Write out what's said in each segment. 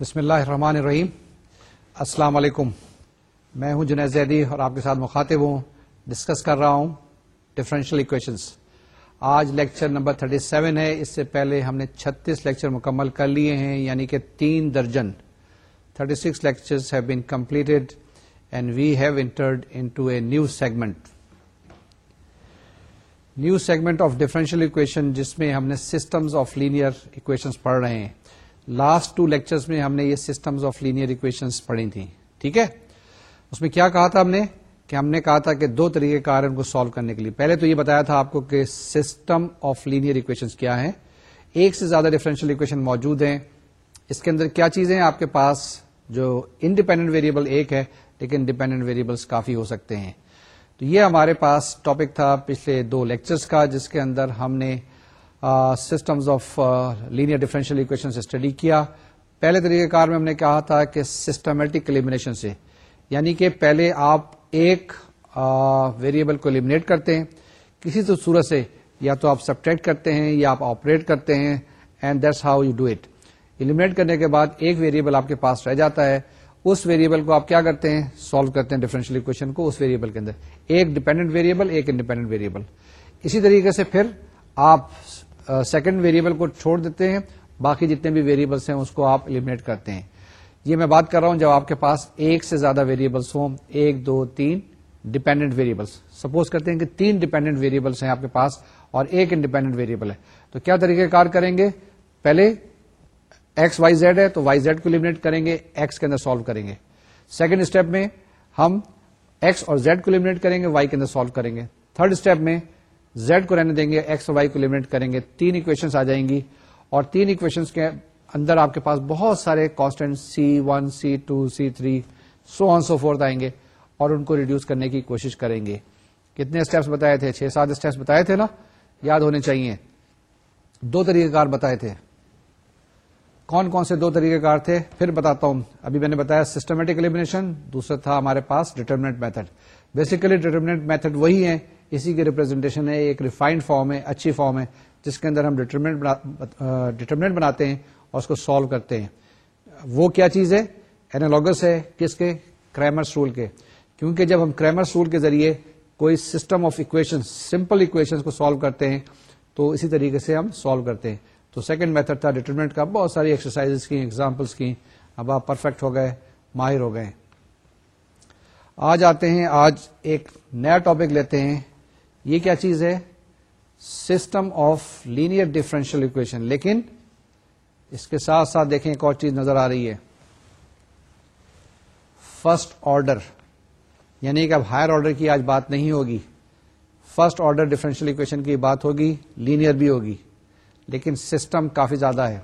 بسم اللہ الرحمن الرحیم۔ السلام علیکم۔ میں ہوں جنید زیدی اور آپ کے ساتھ مخاطب ہوں ڈسکس کر رہا ہوں ڈفرینشیل اکویشنس آج لیکچر نمبر 37 ہے۔ اس سے پہلے ہم نے 36 لیکچر مکمل کر لیے ہیں یعنی کہ تین درجن۔ 36 six lecture have been completed and we have entered into a new segment new segment of differential equation جس میں ہم نے سسٹمز آف لینئر اکویشنس پڑھ رہے ہیں۔ لاسٹ ٹو لیکچرز میں ہم نے یہ سسٹمز آف لینئر اکویشنس پڑھی تھیں۔ ٹھیک ہے؟ اس میں کیا کہا تھا ہم نے؟ کہ ہم نے کہا تھا کہ دو طریقے کار ان کو سالو کرنے کے لیے۔ پہلے تو یہ بتایا تھا آپ کو کہ سسٹم آف لینئر اکویشن کیا ہے ایک سے زیادہ ڈفرینشیل اکویشن موجود ہیں۔ اس کے اندر کیا چیزیں ہیں؟ آپ کے پاس جو انڈیپینڈنٹ ویریبل ایک ہے، لیکن ڈیپینڈنٹ ویریبلس کافی ہو سکتے ہیں۔ تو یہ ہمارے پاس ٹاپک تھا پچھلے دو لیکچرز کا، جس کے اندر ہم نے systems of linear differential equation سے اسٹڈی کیا۔ پہلے طریقہ کار میں ہم نے کہا تھا کہ سسٹمیٹک ایلیمنیشن سے یعنی کہ پہلے آپ ایک ویریبل کو ایلیمنیٹ کرتے ہیں، کسی تو صورت سے یا تو آپ سبٹریکٹ کرتے ہیں یا آپ آپریٹ کرتے ہیں and that's how you do it eliminate کرنے کے بعد ایک ویریبل آپ کے پاس رہ جاتا ہے، اس ویریبل کو آپ کیا کرتے ہیں؟ سالو کرتے ہیں ڈیفرنشیل اکویشن کو اس ویریبل کے اندر۔ ایک ڈیپینڈنٹ ویریبل ایک انڈیپینڈنٹ ویریبل اسی طریقے سے پھر آپ سیکنڈ ویریبل کو چھوڑ دیتے ہیں، باقی جتنے بھی ویریبلس ہیں اس کو آپ ایلیمنیٹ کرتے ہیں۔ یہ میں بات کر رہا ہوں جب آپ کے پاس ایک سے زیادہ ویریبلس ہوں، ایک، دو، تین ڈیپینڈنٹ ویریبلس سپوز کرتے ہیں کہ تین ڈیپینڈنٹ ویریبلس ہیں آپ کے پاس اور ایک انڈیپینڈنٹ ویریبل ہے۔ تو کیا طریقہ کار کریں گے؟ پہلے ایکس وائی زیڈ ہے تو وائی زیڈ کو ایلیمنیٹ کریں گے ایکس کے اندر سالو کریں گے۔ سیکنڈ اسٹیپ میں ہم ایکس اور زیڈ کو ایلیمنیٹ کریں گے وائی کے اندر سالو کریں گے۔ تھرڈ اسٹیپ میں زیڈ کو رہنے دیں گے، ایکس اور وائی کو لمٹ کریں گے، تین اکویشن آ جائیں گی۔ اور تین اکویشن کے اندر آپ کے پاس بہت سارے constant C one C two C three so on so forth آئیں گے اور ان کو ریڈیوس کرنے کی کوشش کریں گے۔ کتنے اسٹیپس بتائے تھے؟ چھ، سات اسٹیپس بتائے تھے نا؟ یاد ہونے چاہیے۔ دو طریقہ کار بتائے تھے۔ کون کون سے دو طریقہ کار تھے؟ پھر بتاتا ہوں۔ ابھی میں نے بتایا سسٹمیٹک ایلیمنیشن دوسرا تھا ہمارے پاس determinant method basically determinant method وہی ہے اسی کی ریپرزینٹیشن ہے، ایک ریفائنڈ فارم ہے، اچھی فارم ہے، جس کے اندر ہم ڈیٹرمنٹ بناتے ہیں اور اس کو سالو کرتے ہیں۔ وہ کیا چیز ہے؟ اینالوگس ہے کس کے؟ کریمرس رول کے۔ کیونکہ جب ہم کریمرس رول کے ذریعے کوئی system of equation simple equation کو سالو کرتے ہیں، تو اسی طریقے سے ہم سالو کرتے ہیں۔ تو سیکنڈ میتھڈ تھا ڈیٹرمنٹ کا۔ بہت ساری ایکسرسائز کی ایگزامپلس کی۔ اب آپ پرفیکٹ ہو گئے، ماہر ہو گئے۔ آج آتے ہیں، آج ایک نیا ٹاپک لیتے ہیں۔ یہ کیا چیز ہے؟ System of linear differential equation. لیکن اس کے ساتھ ساتھ دیکھیں ایک اور چیز نظر آ رہی ہے۔ فرسٹ آرڈر یعنی کہ اب ہائر آرڈر کی آج بات نہیں ہوگی۔ فرسٹ آرڈر ڈفرینشیل اکویشن کی بات ہوگی، لینئر بھی ہوگی۔ لیکن سسٹم کافی زیادہ ہے۔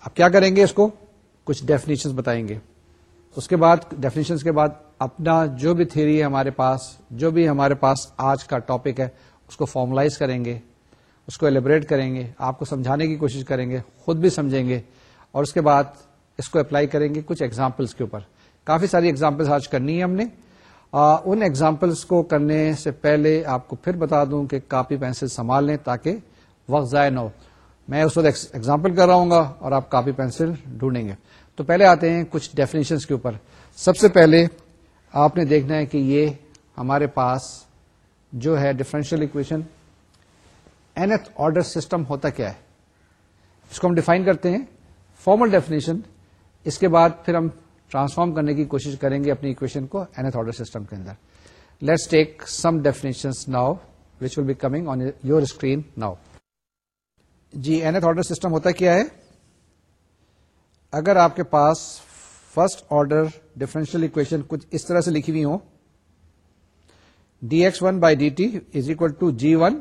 اب کیا کریں گے اس کو؟ کچھ ڈیفینیشن بتائیں گے۔ اس کے بعد ڈیفینیشن کے بعد اپنا جو بھی تھیری ہے ہمارے پاس جو بھی ہمارے پاس آج کا ٹاپک ہے اس کو فارملائز کریں گے اس کو ایلیبریٹ کریں گے آپ کو سمجھانے کی کوشش کریں گے خود بھی سمجھیں گے اور اس کے بعد اس کو اپلائی کریں گے کچھ ایگزامپلس کے اوپر۔ کافی ساری ایگزامپلس آج کرنی ہے ہم نے۔ آ, ان ایگزامپلس کو کرنے سے پہلے آپ کو پھر بتا دوں کہ کاپی پینسل سنبھال لیں تاکہ وقت ضائع نہ ہو۔ میں اس وقت ایگزامپل کر رہا ہوں گا اور آپ کاپی پینسل ڈھونڈیں گے۔ تو پہلے آتے ہیں کچھ ڈیفینیشن کے اوپر۔ سب سے پہلے آپ نے دیکھنا ہے کہ یہ ہمارے پاس جو ہے differential equation nth order system ہوتا کیا ہے؟ اس کو ہم ڈیفائن کرتے ہیں فارمل ڈیفینیشن اس کے بعد پھر ہم ٹرانسفارم کرنے کی کوشش کریں گے اپنی اکویشن کو اینتھ آرڈر سسٹم کے اندر۔ Let's take some definition now which will be coming on your screen now G nth order system ہوتا کیا ہے؟ اگر آپ کے پاس فرسٹ آرڈر ڈفرینشیل اکویشن کچھ اس طرح سے لکھی ہوئی ہو D X one by D T is equal to G one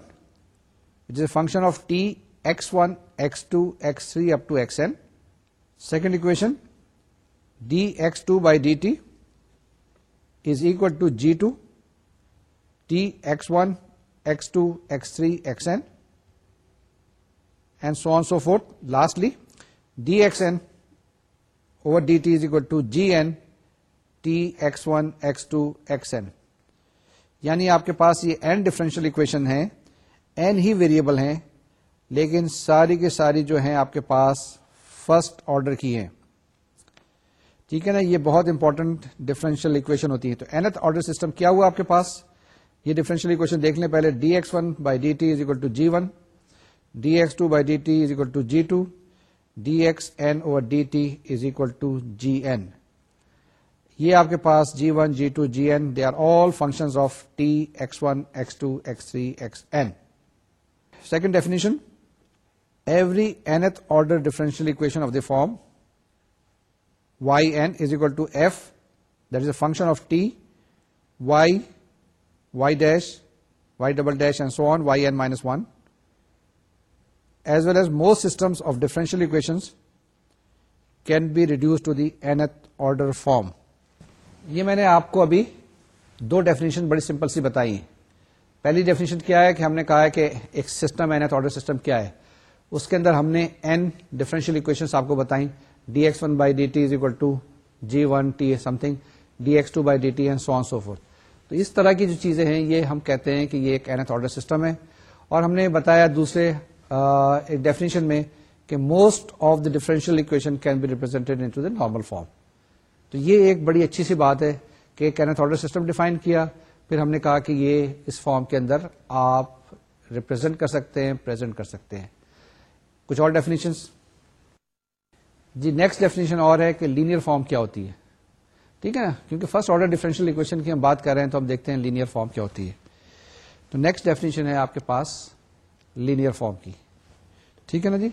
which is a function of T X one X two X three up to X N second equation D X two by D T is equal to G two T X one X two X three X N and so on so forth lastly D X N over D T is equal to G N T X one X two X N یعنی آپ کے پاس یہ N differential equation ہے N ہی variable ہیں، لیکن ساری کے ساری جو ہیں آپ کے پاس فرسٹ آرڈر کی ہیں۔ ٹھیک ہے نا؟ یہ بہت امپورٹنٹ ڈفرینشیل اکویشن ہوتی ہے تو اینتھ آرڈر سسٹم کیا ہوا آپ کے پاس؟ یہ ڈفرینشیل اکویشن دیکھ لیں پہلے D X one by D T is equal to G one D X two by D T is equal to G two D X N over D T is equal to G N یہ آپ کے پاس G one G two G N they are all function of T X one X two X three X N second definition every nth order differential equation of the form Y N is equal to F that is a function of T Y Y dash Y double dash and so on Y N minus one as well as most systems of differential equations can be reduced to the nth order form یہ میں نے آپ کو ابھی دو definition بڑی simple سی بتائی ہیں۔ پہلی ڈیفینیشن کیا ہے کہ ہم نے کہا ہے کہ ایک سسٹم اینتھ آرڈر سسٹم کیا ہے۔ اس کے اندر ہم نے این ڈفرینشیل اکویشن آپ کو بتائیں۔ D x one by d t is equal to g one t something d x two by d t and so on so forth تو اس طرح کی جو چیزیں ہیں، یہ ہم کہتے ہیں کہ یہ ایک اینتھ آرڈر سسٹم ہے۔ اور ہم نے بتایا دوسرے ڈیفینیشن میں کہ most of the differential equation can be represented into the normal form تو یہ ایک بڑی اچھی سی بات ہے کہ ایک اینتھ آرڈر سسٹم ڈیفائن کیا، پھر ہم نے کہا کہ یہ اس فارم کے اندر آپ ریپرزینٹ کر سکتے ہیں پرزینٹ کر سکتے ہیں۔ کچھ اور ڈیفینیشن جی نیکسٹ ڈیفینیشن اور ہے کہ لینئر فارم کیا ہوتی ہے۔ ٹھیک ہے نا؟ کیونکہ فرسٹ آرڈر ڈیفرنشیل اکویشن کی ہم بات کر رہے ہیں تو ہم دیکھتے ہیں لینئر فارم کیا ہوتی ہے۔ تو نیکسٹ ڈیفینیشن ہے آپ کے پاس لینئر فارم کی۔ ٹھیک ہے نا جی؟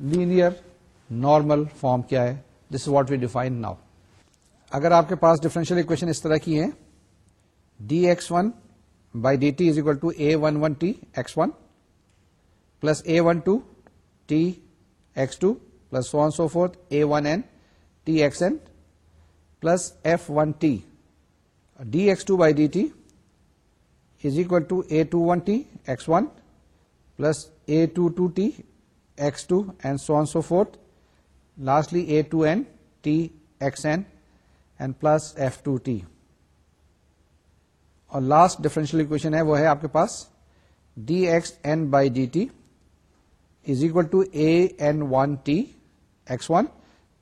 لینئر نارمل فارم کیا ہے؟ This what we define now اگر آپ کے پاس ڈفرینشیل اکویشن اس طرح کی ہے D X one by D T is equal to A one one T X one plus A one two T X two plus so so forth A one N T X N plus F one T D X two by D T is equal to A two one T X one plus A two two T X two and so on so forth lastly A two N T X N and plus F two T اور last differential equation ہے وہ ہے آپ کے پاس. D X N by D T is equal to A N one T X one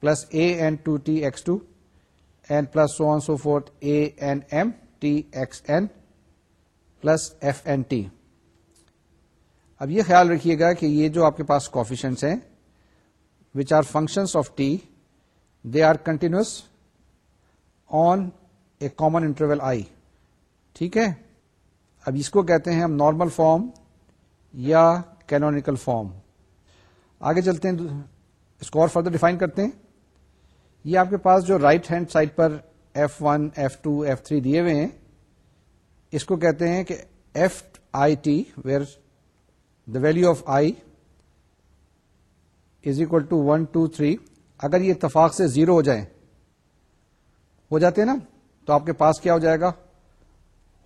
plus A N two T X two N plus so on so forth A N M T X N plus F N T. اب یہ خیال رکھیے گا کہ یہ جو آپ کے پاس کوفیشنس ہیں which are functions of t they are continuous on a common interval I ٹھیک ہے؟ اب اس کو کہتے ہیں ہم نارمل فارم یا کینونیکل فارم آگے چلتے ہیں، اس کو اور فردر ڈیفائن کرتے ہیں۔ یہ آپ کے پاس جو رائٹ ہینڈ سائڈ پر F one F two F three دیے ہوئے ہیں اس کو کہتے ہیں کہ F I T where the value of I is equal to one two three اگر یہ اتفاق سے زیرو ہو جائے، ہو جاتے ہیں نا، تو آپ کے پاس کیا ہو جائے گا؟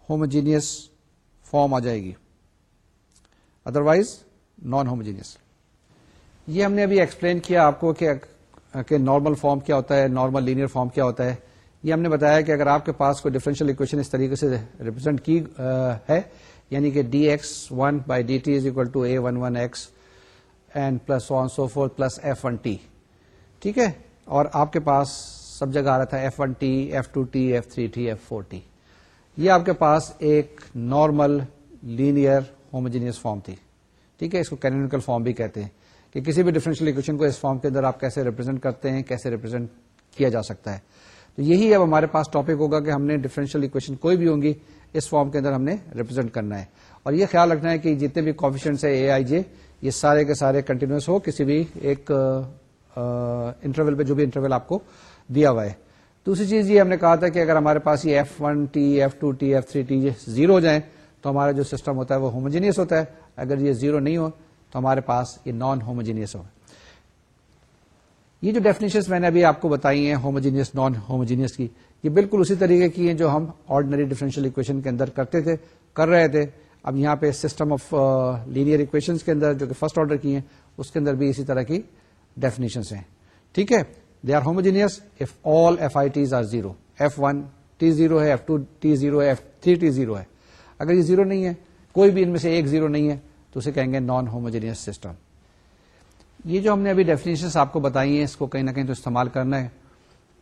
ہوموجینئس فارم آ جائے گی۔ ادروائز نان ہوموجینئس یہ ہم نے ابھی ایکسپلین کیا آپ کو کہ نارمل فارم کیا ہوتا ہے نارمل لینئر فارم کیا ہوتا ہے۔ یہ ہم نے بتایا کہ اگر آپ کے پاس کوئی ڈفرینشیل اکویشن اس طریقے سے ریپرزینٹ کی ہے یعنی کہ d x one by d t is equal to a one one x and plus on so forth plus f one t ٹھیک ہے؟ اور آپ کے پاس سب جگہ آ رہا تھا f one t f two t f three t f four t یہ آپ کے پاس ایک نارمل لینئر ہوموجینئس فارم تھی۔ ٹھیک ہے؟ اس کو کینونیکل فارم بھی کہتے ہیں کہ کسی بھی ڈفرینشیل اکویشن کو اس فارم کے اندر آپ کیسے ریپرزینٹ کرتے ہیں، کیسے ریپرزینٹ کیا جا سکتا ہے۔ تو یہی اب ہمارے پاس ٹاپک ہوگا کہ ہم نے ڈفرینشیل اکویشن کوئی بھی ہوں گی، اس فارم کے اندر ہم نے ریپرزینٹ کرنا ہے۔ اور یہ خیال رکھنا ہے کہ جتنے بھی کوفیشنس ہے اے آئی جے یہ سارے کے سارے کنٹینیوس ہو، کسی بھی ایک انٹرول پہ جو بھی انٹرول آپ کو دیا ہوا ہے۔ دوسری چیز یہ ہم نے کہا تھا کہ اگر ہمارے پاس یہ f one t f two t f three t zero ہو جائیں، تو ہمارا جو سسٹم ہوتا ہے وہ ہوموجینئس ہوتا ہے۔ اگر یہ زیرو نہیں ہو، تو ہمارے پاس یہ نان ہوموجینئس ہو۔ یہ جو ڈیفینیشن میں نے ابھی آپ کو بتائی ہیں ہوموجینئس نان ہوموجینئس کی، یہ بالکل اسی طریقے کی ہیں جو ہم آرڈنری ڈیفرنشیل اکویشن کے اندر کرتے تھے، کر رہے تھے. اب یہاں پہ سسٹم آف لینئر اکویشن کے اندر جو کہ فرسٹ آرڈر کی ہیں، اس کے اندر بھی اسی طرح کی ڈیفینیشن ہیں. ٹھیک ہے؟ They are homogeneous if all f i t's are zero f one t zero ہے ایف ٹو ٹی زیرو ہے ایف تھری ٹی زیرو ہے. اگر یہ زیرو نہیں ہے، کوئی بھی ان میں سے ایک زیرو نہیں ہے، تو اسے کہیں گے نان ہوموجینئس سسٹم یہ جو ہم نے ابھی ڈیفینیشن آپ کو بتائی ہیں، اس کو کہیں نہ کہیں تو استعمال کرنا ہے۔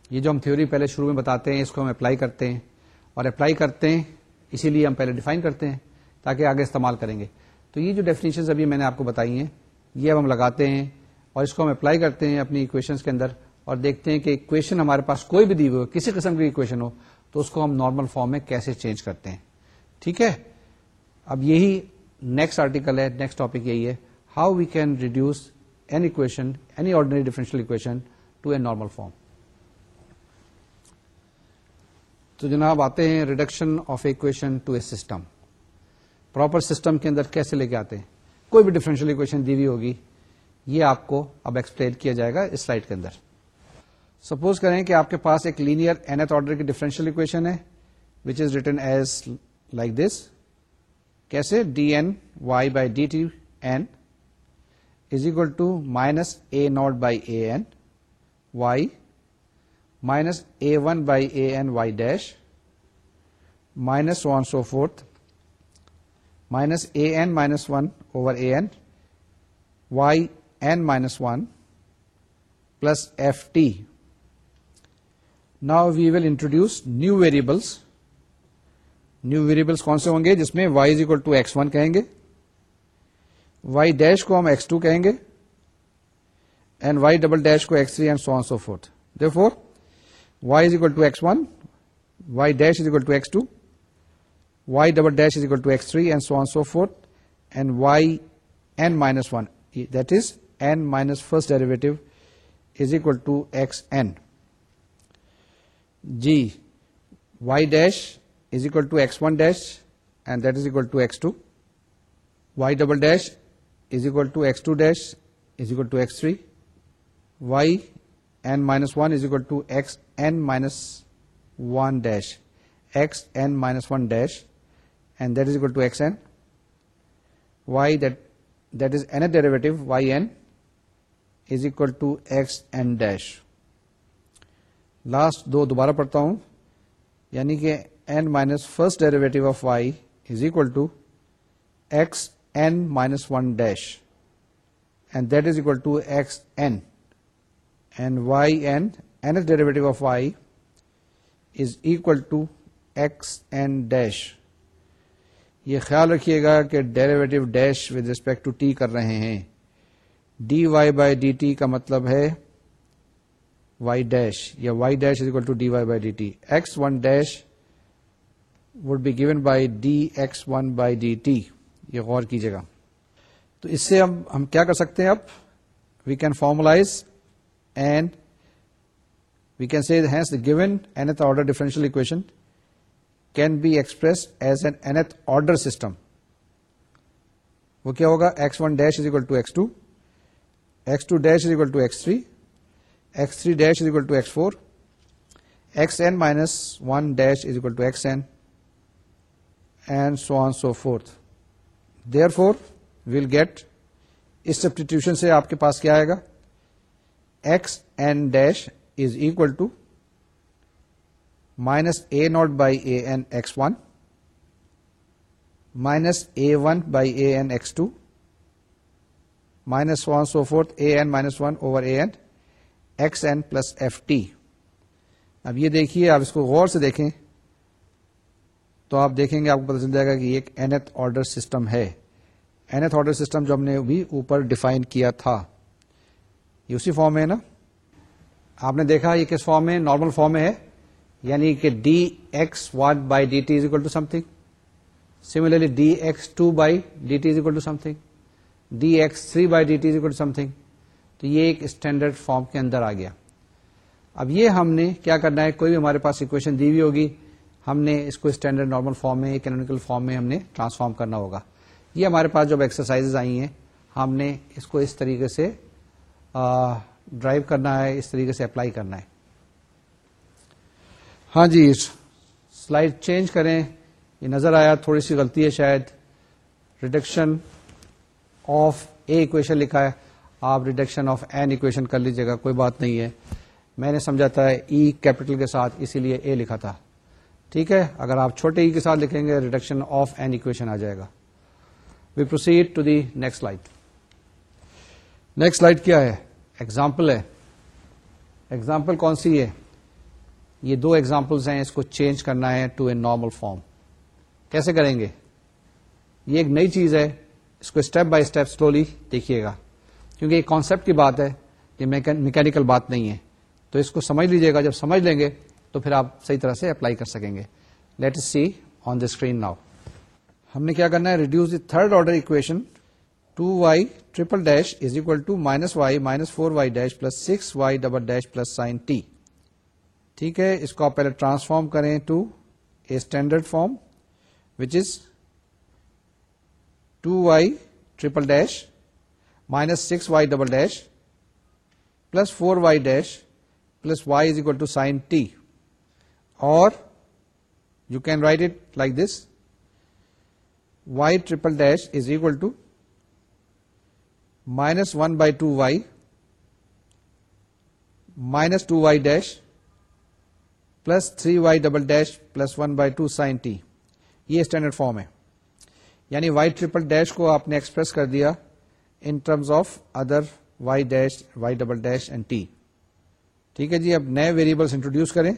یہ جو ہم تھیوری پہلے شروع میں بتاتے ہیں، اس کو ہم اپلائی کرتے ہیں۔ اور اپلائی کرتے ہیں، اسی لیے ہم پہلے ڈیفائن کرتے ہیں، تاکہ آگے استعمال کریں گے۔ تو یہ جو ڈیفینیشن ابھی میں نے آپ کو بتائی ہیں، یہ اب ہم لگاتے ہیں اور اس کو ہم اپلائی کرتے ہیں اپنی اکویشن کے اندر اور دیکھتے ہیں کہ اکویشن ہمارے پاس کوئی بھی دی ہوئی ہو، کسی قسم کی اکویشن ہو، تو اس کو ہم نارمل فارم میں کیسے چینج کرتے ہیں۔ ٹھیک ہے؟ اب یہی نیکسٹ آرٹیکل ہے نیکسٹ ٹاپک یہی ہے۔ How we can reduce an equation any ordinary differential equation to a normal form تو جناب آتے ہیں reduction of equation to a system proper system کے اندر کیسے لے کے آتے ہیں؟ کوئی بھی ڈفرینشیل اکویشن دی ہوئی ہوگی، یہ آپ کو اب ایکسپلین کیا جائے گا اس سلائڈ کے اندر. سپوز کریں کہ آپ کے پاس ایک لینئر اینتھ آرڈر کی ڈفرینشیل اکویشن ہے which is written as like this کیسے؟ D n y by d t n is equal to minus a naught by a n y minus a one by a n y dash minus one so forth minus a n minus one over a n y n minus one plus f t now we will introduce new variables new variables کون سے ہوں گے جس میں y is equal to x one کہیں گے Y dash کو ہم ایکس ٹو کہیں گے اینڈ وائی ڈبل ڈیش کو x three and so on so forth therefore y is equal to x one y dash is equal to x two y double dash is equal to x three and so on so forth and y n minus one that is n minus first derivative is equal to x n G y dash is equal to x1 e, dash and that is equal to x2. Y double dash is equal to x2 dash is equal to x3. Y n minus 1 is equal to x n minus 1 dash, x n minus 1 dash, and that is equal to xn. Y that is nth derivative yn is equal to xn dash. Last دو دوبارہ پڑھتا ہوں یعنی کہ n minus first derivative of y is equal to x n minus one dash and that is equal to x n and y n n derivative of y is equal to x n dash یہ خیال رکھیے گا کہ derivative dash with respect to t کر رہے ہیں. D y by d t کا مطلب ہے وائی ڈیش یا y dash is equal to d y by d t x one dash would be given by d x one by d t یہ غور کیجیے گا۔ تو اس سے ہم ہم کیا کر سکتے ہیں اب؟ We can formalize and we can see hence the given nth order differential equation can be express as an nth order system وہ کیا ہوگا؟ X one dash is equal to x two x two dash is equal to x three x three dash is equal to x four x n minus one dash is equal to x n and so on so forth therefore will get us substitution سے آپ کے پاس کیا آئے گا؟ X n dash is equal to minus a naught by a n x one minus a one by a n x two minus one so forth a n minus one over a n x n plus f t اب یہ دیکھیے، آپ اس کو غور سے دیکھیں۔ تو آپ دیکھیں گے آپ کو پتا چل جائے گا کہ یہ ایک اینتھ آرڈر سسٹم ہے۔ اینتھ آرڈر سسٹم جو ہم نے بھی اوپر ڈیفائن کیا تھا۔ یہ اسی فارم میں ہے نا؟ آپ نے دیکھا یہ کس فارم میں نارمل فارم میں ہے۔ یعنی کہ d x one by d t is equal to something similarly d x two by d t is equal to something d x three by d t is equal to something تو یہ ایک standard form کے اندر آ گیا۔ اب یہ ہم نے کیا کرنا ہے؟ کوئی بھی ہمارے پاس اکویشن دی ہوئی ہوگی۔ ہم نے اس کو اسٹینڈرڈ نارمل فارم میں کینونیکل فارم میں ہم نے ٹرانسفارم کرنا ہوگا۔ یہ ہمارے پاس جب ایکسرسائز آئی ہیں، ہم نے اس کو اس طریقے سے ڈرائیو کرنا ہے، اس طریقے سے اپلائی کرنا ہے۔ ہاں جی سلائڈ چینج کریں۔ یہ نظر آیا، تھوڑی سی غلطی ہے شاید۔ ریڈکشن آف اے اکویشن لکھا ہے۔ آپ ریڈکشن آف این اکویشن کر لیجیے گا، کوئی بات نہیں ہے۔ میں نے سمجھا تھا e ای کیپٹل کے ساتھ، اسی لیے اے لکھا تھا۔ ٹھیک ہے؟ اگر آپ چھوٹے ای کے ساتھ لکھیں گے ریڈکشن آف این اکویشن آ جائے گا۔ We proceed to the next light next light کیا ہے؟ ایگزامپل ہے۔ ایگزامپل کون سی ہے؟ یہ دو ایگزامپلس ہیں، اس کو چینج کرنا ہے ٹو اے نارمل فارم کیسے کریں گے؟ یہ ایک نئی چیز ہے۔ اس کو اسٹیپ بائی اسٹیپ سلولی دیکھیے گا۔ کیونکہ یہ کانسیپٹ کی بات ہے، یہ میکینکل بات نہیں ہے۔ تو اس کو سمجھ لیجیے گا۔ جب سمجھ لیں گے تو پھر آپ صحیح طرح سے اپلائی کر سکیں گے۔ Let see on the screen now ہم نے کیا کرنا ہے؟ Reduce the third order equation to y triple dash is equal to minus y minus four y dash plus six y double dash plus sine t ٹھیک ہے؟ اس کو آپ پہلے ٹرانسفارم کریں to a standard form which is two y triple dash minus six y double dash plus four y dash plus y is equal to sine t اور you can write it like this y triple dash is equal to minus one by two y minus two y dash plus three y double dash plus one by two sine t یہ standard form ہے یعنی y triple dash کو آپ نے express کر دیا in terms of other y dash y double dash and t ٹھیک ہے جی اب نئے ویریبلس انٹروڈیوس کریں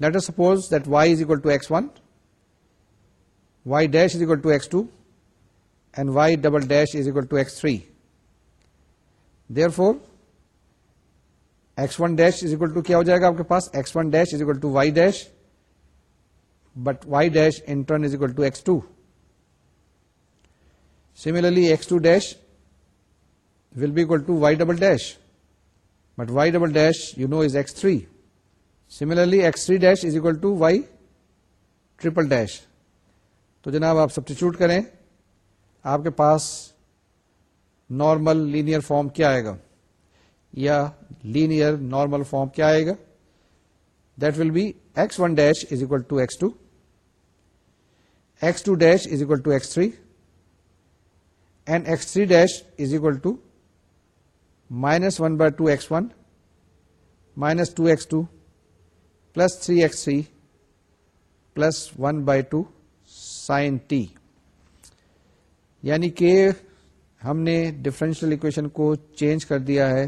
let suppose that y is equal to x one y dash is equal to x two and y double dash is equal to x three therefore x one dash is equal to کیا ہو جائے گا آپ کے پاس x one dash is equal to y dash but y dash in turn is equal to x two similarly x two dash will be equal to y double dash but y double dash you know is x three similarly x three dash is equal to y triple dash تو جناب آپ substitute کریں، آپ کے پاس normal linear form کیا آئے گا؟ یا لینئر نارمل فارم کیا آئے گا؟ That will be x one dash is equal to x two x two dash is equal to x three and x three dash is equal to minus one by two x one minus two x two plus three x three plus one by two sine t یعنی کہ ہم نے differential equation کو change کر دیا ہے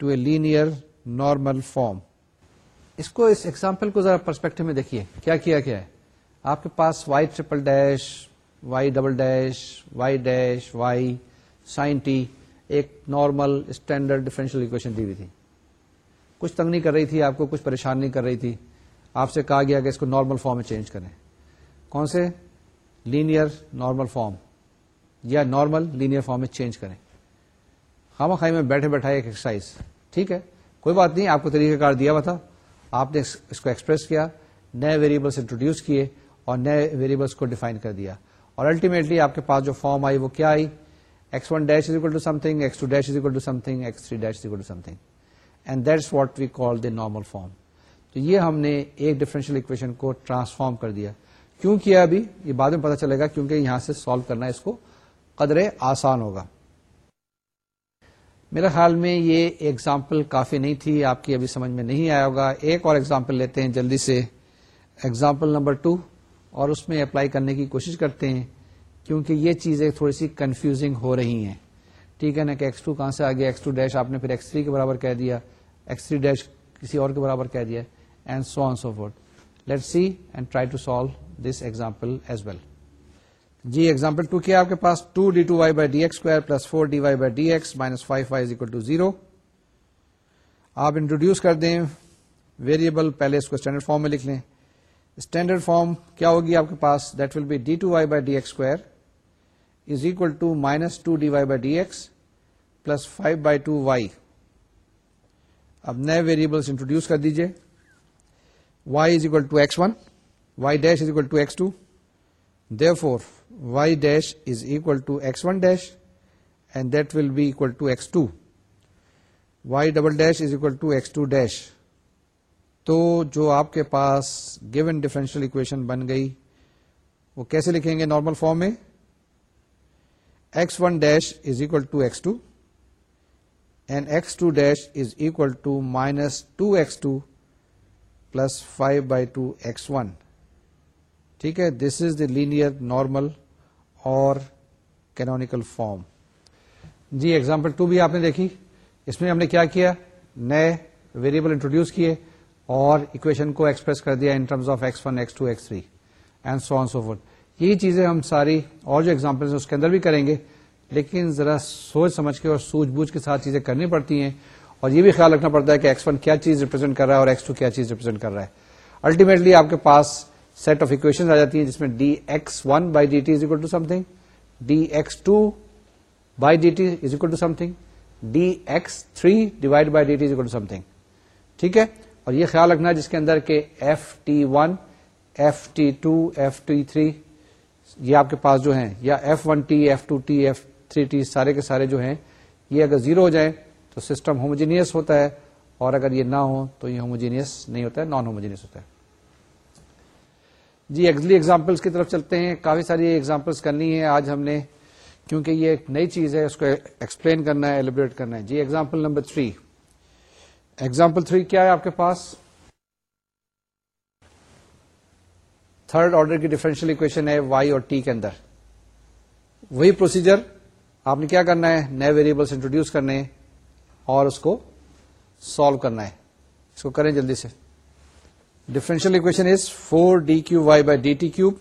to a linear normal form اس کو اس ایگزامپل کو ذرا پرسپیکٹو میں دیکھیے کیا کیا کیا ہے آپ کے پاس y triple dash y double dash y dash y sine t ایک نارمل اسٹینڈرڈ ڈفرینشیل اکویشن دی ہوئی تھی کچھ تنگ نہیں کر رہی تھی، آپ کو کچھ پریشان نہیں کر رہی تھی۔ آپ سے کہا گیا کہ اس کو نارمل فارم میں چینج کریں۔ کون سے؟ لینئر نارمل فارم یا نارمل لینئر فارم میں چینج کریں۔ خامہ خائی میں بیٹھے بیٹھائے ایک ایکسرسائز ٹھیک ہے؟ کوئی بات نہیں، آپ کو طریقہ کار دیا ہوا تھا۔ آپ نے اس کو ایکسپریس کیا، نئے ویریبلس انٹروڈیوس کیے اور نئے ویریبلس کو ڈیفائن کر دیا۔ اور الٹیمیٹلی آپ کے پاس جو فارم آئی وہ کیا آئی؟ X one dash is equal to something x two dash is equal to something x three dash is equal to something and that's what we call the normal form تو یہ ہم نے ایک ڈفرینشیل اکویشن کو transform کر دیا۔ کیوں کیا ابھی؟ یہ بعد میں پتا چلے گا کیونکہ یہاں سے سالو کرنا اس کو قدرے آسان ہوگا۔ میرے خیال میں یہ ایگزامپل کافی نہیں تھی، آپ کی ابھی سمجھ میں نہیں آیا ہوگا۔ ایک اور ایگزامپل لیتے ہیں جلدی سے۔ ایگزامپل نمبر ٹو اور اس میں اپلائی کرنے کی کوشش کرتے ہیں کیونکہ یہ چیزیں تھوڑی سی کنفیوزنگ ہو رہی ہیں۔ ٹھیک ہے نا کہ ایکس ٹو کہاں سے آگے ایکس ٹو ڈیش آپ نے پھر ایکس تھری کے برابر کہہ دیا۔ ایکس تھری ڈیش کسی اور کے برابر کہہ دیا and so on so forth let see and try to solve this example as well G example two کیا آپ کے پاس two d two y by d x square plus four d y by d x minus five y equal to zero آپ introduce کر دیں variable پہلے اس کو standard form میں لکھ لیں. اسٹینڈرڈ فارم کیا ہوگی آپ کے پاس? That will be d two y by d x square is equal to minus two d y by d x plus five by two y اب نئے ویریبلس انٹروڈیوس کر دیجیے y is equal to x one y dash is equal to x two therefore y dash is equal to x one dash and that will be equal to x two y double dash is equal to x two dash تو جو آپ کے پاس given differential equation بن گئی، وہ کیسے لکھیں گے نارمل فارم میں؟ X one dash is equal to x two and x two dash is equal to minus two x two plus five by two x one ٹھیک ہے this is the linear normal اور canonical form جی example two بھی آپ نے دیکھی اس میں ہم نے کیا کیا نئے ویریبل انٹروڈیوس کیے اور اکویشن کو ایکسپریس کر دیا in terms of x one x two x three and so on so forth یہی چیزیں ہم ساری اور جو ایگزامپل اس کے اندر بھی کریں گے لیکن ذرا سوچ سمجھ کے اور سوچ بوجھ کے ساتھ چیزیں کرنی پڑتی ہیں اور یہ بھی خیال رکھنا پڑتا ہے کہ ایکس ون کیا چیز ریپرزینٹ کر رہا ہے اور ایکس ٹو کیا چیز ریپرزینٹ کر رہا ہے۔ الٹیمیٹلی آپ کے پاس سیٹ آف اکویشن آ جاتی ہیں جس میں D X one by D T is equal to something D X two by D T is equal to something D X three divide by D T is equal to something ٹھیک ہے؟ اور یہ خیال رکھنا جس کے اندر کہ F T one F T two F T three یہ آپ کے پاس جو ہیں، یا F one T F two T F three T سارے کے سارے جو ہیں، یہ اگر زیرو ہو جائیں تو سسٹم ہوموجینئس ہوتا ہے، اور اگر یہ نہ ہو تو یہ ہوموجینئس نہیں ہوتا ہے نان ہوموجینئس ہوتا ہے۔ جی اگلی ایگزامپلس کی طرف چلتے ہیں۔ کافی ساری ایگزامپلس کرنی ہے آج ہم نے، کیونکہ یہ ایک نئی چیز ہے، اس کو ایکسپلین کرنا ہے ایلیبریٹ کرنا ہے۔ جی example number three example three کیا ہے آپ کے پاس؟ تھرڈ آرڈر کی ڈفرینشیل اکویشن ہے وائی اور ٹی کے اندر۔ وہی پروسیجر آپ نے کیا کرنا ہے؟ نئے ویریبلس انٹروڈیوس کرنے اور اس کو سالو کرنا ہے۔ اس کو کریں جلدی سے۔ Differential equation is four D Q Y by D T cube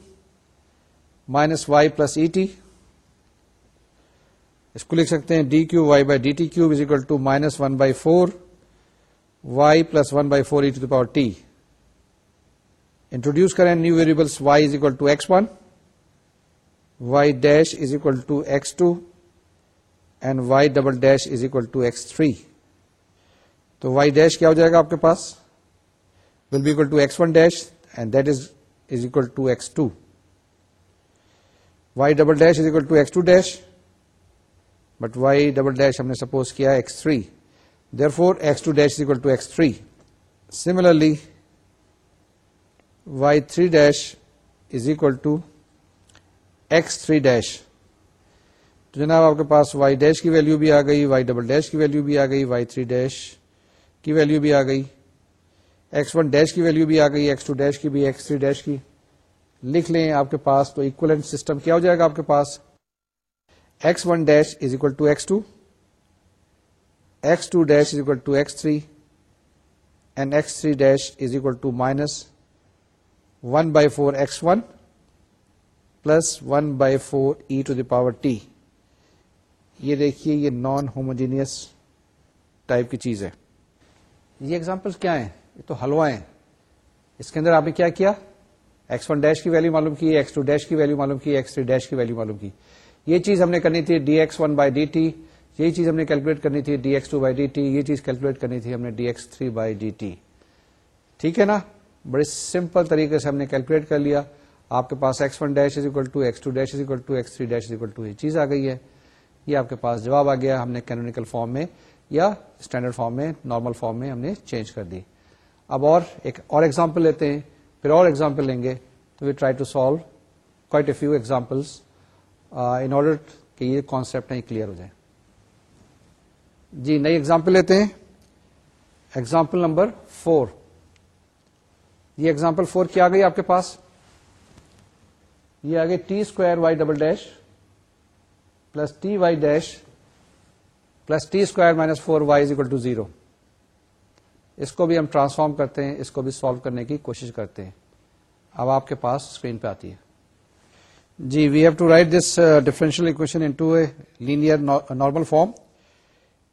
minus Y plus E T اس کو لکھ سکتے ہیں D Q Y by D T cube is equal to minus one by four Y plus one by four E to the power T introduce کریں new variables Y is equal to X one Y dash is equal to X two and Y double dash is equal to X three تو Y dash کیا ہو جائے گا آپ کے پاس will be equal to X one dash and that is is equal to X two Y double dash is equal to X two dash but Y double dash ہم نے suppose کیا X three therefore X two dash is equal to X three similarly Y three dash is equal to X three dash تو جناب آپ کے پاس Y dash کی value بھی آ گئی، وائی ڈبل ڈیش کی ویلو بھی آ گئی، وائی تھری ڈیش کی ویلو بھی آ گئی، ایکس ون ڈیش کی ویلو بھی آ گئی، ایکس ٹو ڈیش کی بھی، ایکس تھری ڈیش کی۔ لکھ لیں آپ کے پاس تو اکولنٹ سسٹم کیا ہو جائے گا آپ کے پاس؟ X one dash is equal to X two X two dash is equal to X three and X three dash is equal to minus one by four X one plus one by four E to the power T یہ دیکھیے، یہ non homogeneous type کی چیز ہے یہ example کیا ہیں؟ یہ تو حلوا ہیں۔ اس کے اندر آپ نے کیا کیا؟ ایکس ون ڈیش کی ویلو معلوم کی ایکس ٹو ڈیش کی ویلو معلوم کی ایکس تھری ڈیش کی ویلو معلوم کی۔ یہ چیز ہم نے کرنی تھی d x one by d t یہی چیز ہم نے کیلکولیٹ کرنی تھی d x two by d t یہ چیز کیلکولیٹ کرنی تھی ہم نے d x three by d t ٹھیک ہے نا؟ بڑے سمپل طریقے سے ہم نے کیلکولیٹ کر لیا۔ آپ کے پاس X one dash is equal to X two dash is equal to X three dash is equal to یہ چیز آ گئی ہے۔ یہ آپ کے پاس جواب آ گیا، ہم نے کینونیکل فارم میں یا اسٹینڈرڈ فارم میں نارمل فارم میں ہم نے چینج کر دی۔ اب اور ایک اور ایگزامپل لیتے ہیں، پھر اور ایگزامپل لیں گے۔ تو we try to solve quite a few examples in order کہ یہ کانسپٹ نہیں کلیئر ہو جائے۔ جی نئی ایگزامپل لیتے ہیں۔ ایگزامپل نمبر فور یہ ایگزامپل فور کیا گئی آپ کے پاس۔ یہ آگے T square Y double dash plus T Y dash plus T square minus four Y is equal to zero اس کو بھی ہم ٹرانسفارم کرتے ہیں اس کو بھی سالو کرنے کی کوشش کرتے ہیں اب آپ کے پاس اسکرین پہ آتی ہے جی we have to write this differential equation into a linear normal form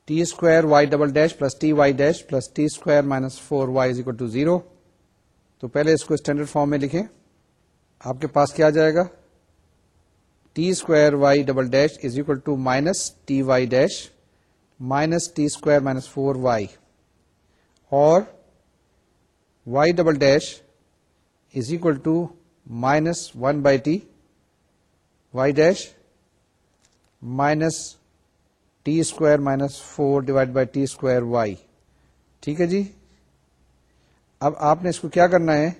T square Y double dash plus T Y dash plus T square minus four Y is equal to zero تو پہلے اس کو standard form میں لکھیں آپ کے پاس کیا جائے گا T square Y double dash is equal to minus T Y dash minus T square minus four Y. اور Y double dash is equal to minus one by T Y dash minus T square minus four divide by T square Y. ٹھیک ہے جی؟ اب آپ نے اس کو کیا کرنا ہے؟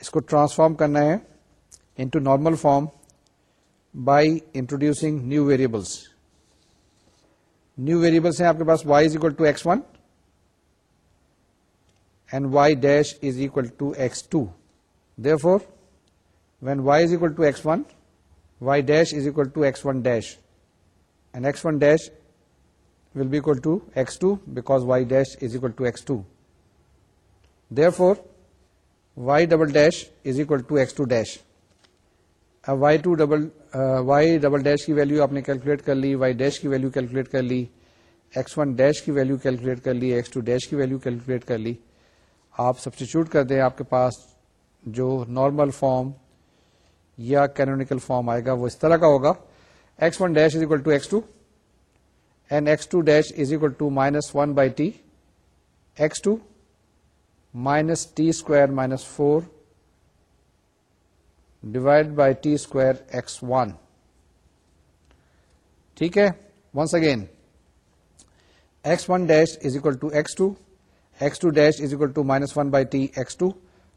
اس کو ٹرانسفارم کرنا ہے into normal form. By introducing new variables new variables ہیں آپ کے پاس Y is equal to X one and Y dash is equal to X two therefore when Y is equal to X one Y dash is equal to X one dash and X one dash will be equal to X two because Y dash is equal to X two therefore Y double dash is equal to X two dash اب Y two double Y double dash کی value آپ نے calculate کر لی، Y dash کی value calculate کر لی، x one dash کی ویلو کیلکولیٹ کر لی، ایکس ٹو ڈیش کی ویلو کیلکولیٹ کر لی۔ آپ سبسٹیچیوٹ کر دیں، آپ کے پاس جو نارمل فارم یا کینونیکل فارم آئے گا، وہ اس طرح کا ہوگا۔ X one dash is equal to X two and X two dash is equal to minus one by T, X two minus T square minus four divide by T square X one ٹھیک ہے once again X one dash is equal to X two X two dash is equal to minus one by T x two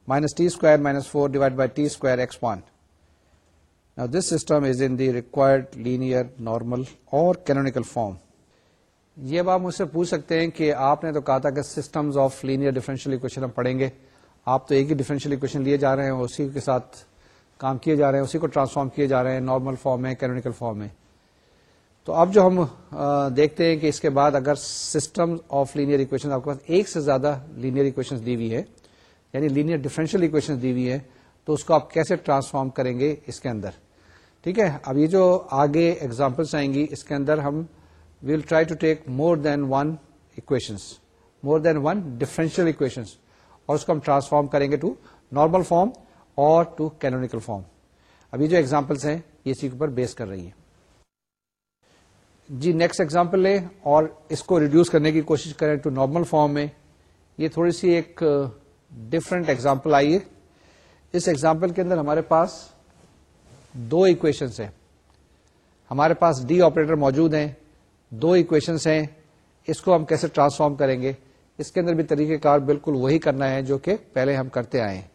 minus t square minus four divide by t square x one this system is in the required linear normal اور canonical form یہ اب آپ مجھ سے پوچھ سکتے ہیں کہ آپ نے تو کہا تھا کہ systems of linear differential equation ہم پڑھیں گے۔ آپ تو ایک ہی ڈیفرنشیل اکویشن لیے جا رہے ہیں، اسی کے ساتھ کام کیے جا رہے ہیں، اسی کو ٹرانسفارم کیے جا رہے ہیں نارمل فارم میں کینونیکل فارم میں۔ تو اب جو ہم دیکھتے ہیں کہ اس کے بعد اگر سسٹم آف لینئر اکویشن آپ کے پاس ایک سے زیادہ لینئر اکویشن دی ہوئی ہے یعنی لینئر ڈیفرنشیل اکویشن دی ہوئی ہے، تو اس کو آپ کیسے ٹرانسفارم کریں گے اس کے اندر؟ ٹھیک ہے؟ اب یہ جو آگے ایگزامپلس آئیں گی، اس کے اندر ہم will try to take more than one equations more than one differential equations اور اس کو ہم ٹرانسفارم کریں گے ٹو نارمل فارم اور ٹو کینونیکل فارم ابھی جو ایگزامپلس ہیں، یہ اسی کے اوپر بیس کر رہی ہیں۔ جی نیکسٹ ایگزامپل لیں اور اس کو ریڈیوس کرنے کی کوشش کریں ٹو نارمل فارم میں۔ یہ تھوڑی سی ایک uh, ڈفرنٹ ایگزامپل آئی ہے۔ اس ایگزامپل کے اندر ہمارے پاس دو اکویشنس ہیں۔ ہمارے پاس ڈی آپریٹر موجود ہیں، دو اکویشنس ہیں۔ اس کو ہم کیسے ٹرانسفارم کریں گے؟ اس کے اندر بھی طریقہ کار بالکل وہی کرنا ہے جو کہ پہلے ہم کرتے آئے ہیں۔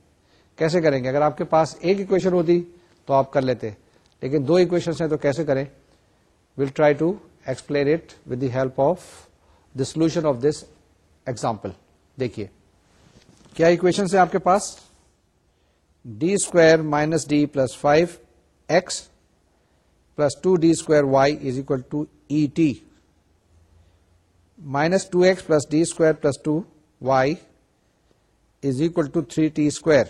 کیسے کریں گے؟ اگر آپ کے پاس ایک اکویشن ہوتی تو آپ کر لیتے، لیکن دو اکویشن ہیں تو کیسے کریں؟ Will try to explain it with the help of the solution of this example دیکھیے، کیا اکویشن ہے آپ کے پاس؟ D square minus D plus five X plus two D square Y is equal to E T minus two X plus D square plus two Y is equal to three T square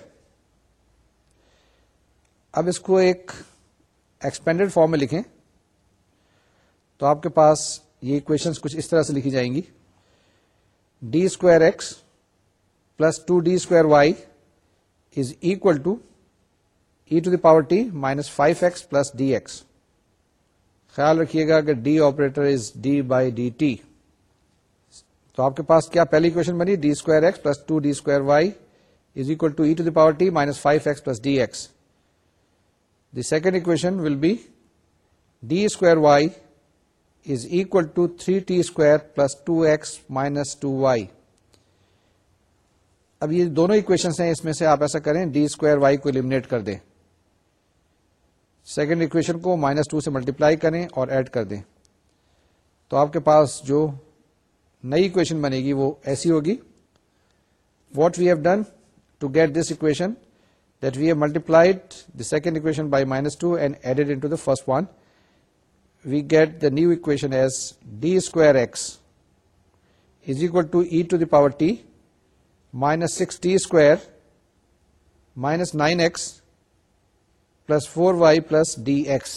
اب اس کو ایک expanded form میں لکھیں تو آپ کے پاس یہ اکویشن کچھ اس طرح سے لکھی جائیں گی D square X plus two D square Y is equal to E to the power T minus five X plus D X خیال رکھیے گا کہ D operator is D by D T تو آپ کے پاس کیا پہلی اکویشن بنی? D square X plus two D square Y is equal to E to the power T minus five X plus D X the second equation will be D square Y is equal to three T square plus two X minus two Y اب یہ دونوں equation ہیں، اس میں سے آپ ایسا کریں D square y کو المنیٹ کر دیں۔ سیکنڈ اکویشن کو مائنس ٹو سے ملٹیپلائی کریں اور ایڈ کر دیں۔ تو آپ کے پاس جو نئی اکویشن بنے گی وہ ایسی ہوگی۔ What we have done to get this equation that we have multiplied the second equation by minus two and added into the first one we get the new equation as D square X is equal to E to the power T minus six T square minus nine X plus four Y plus D X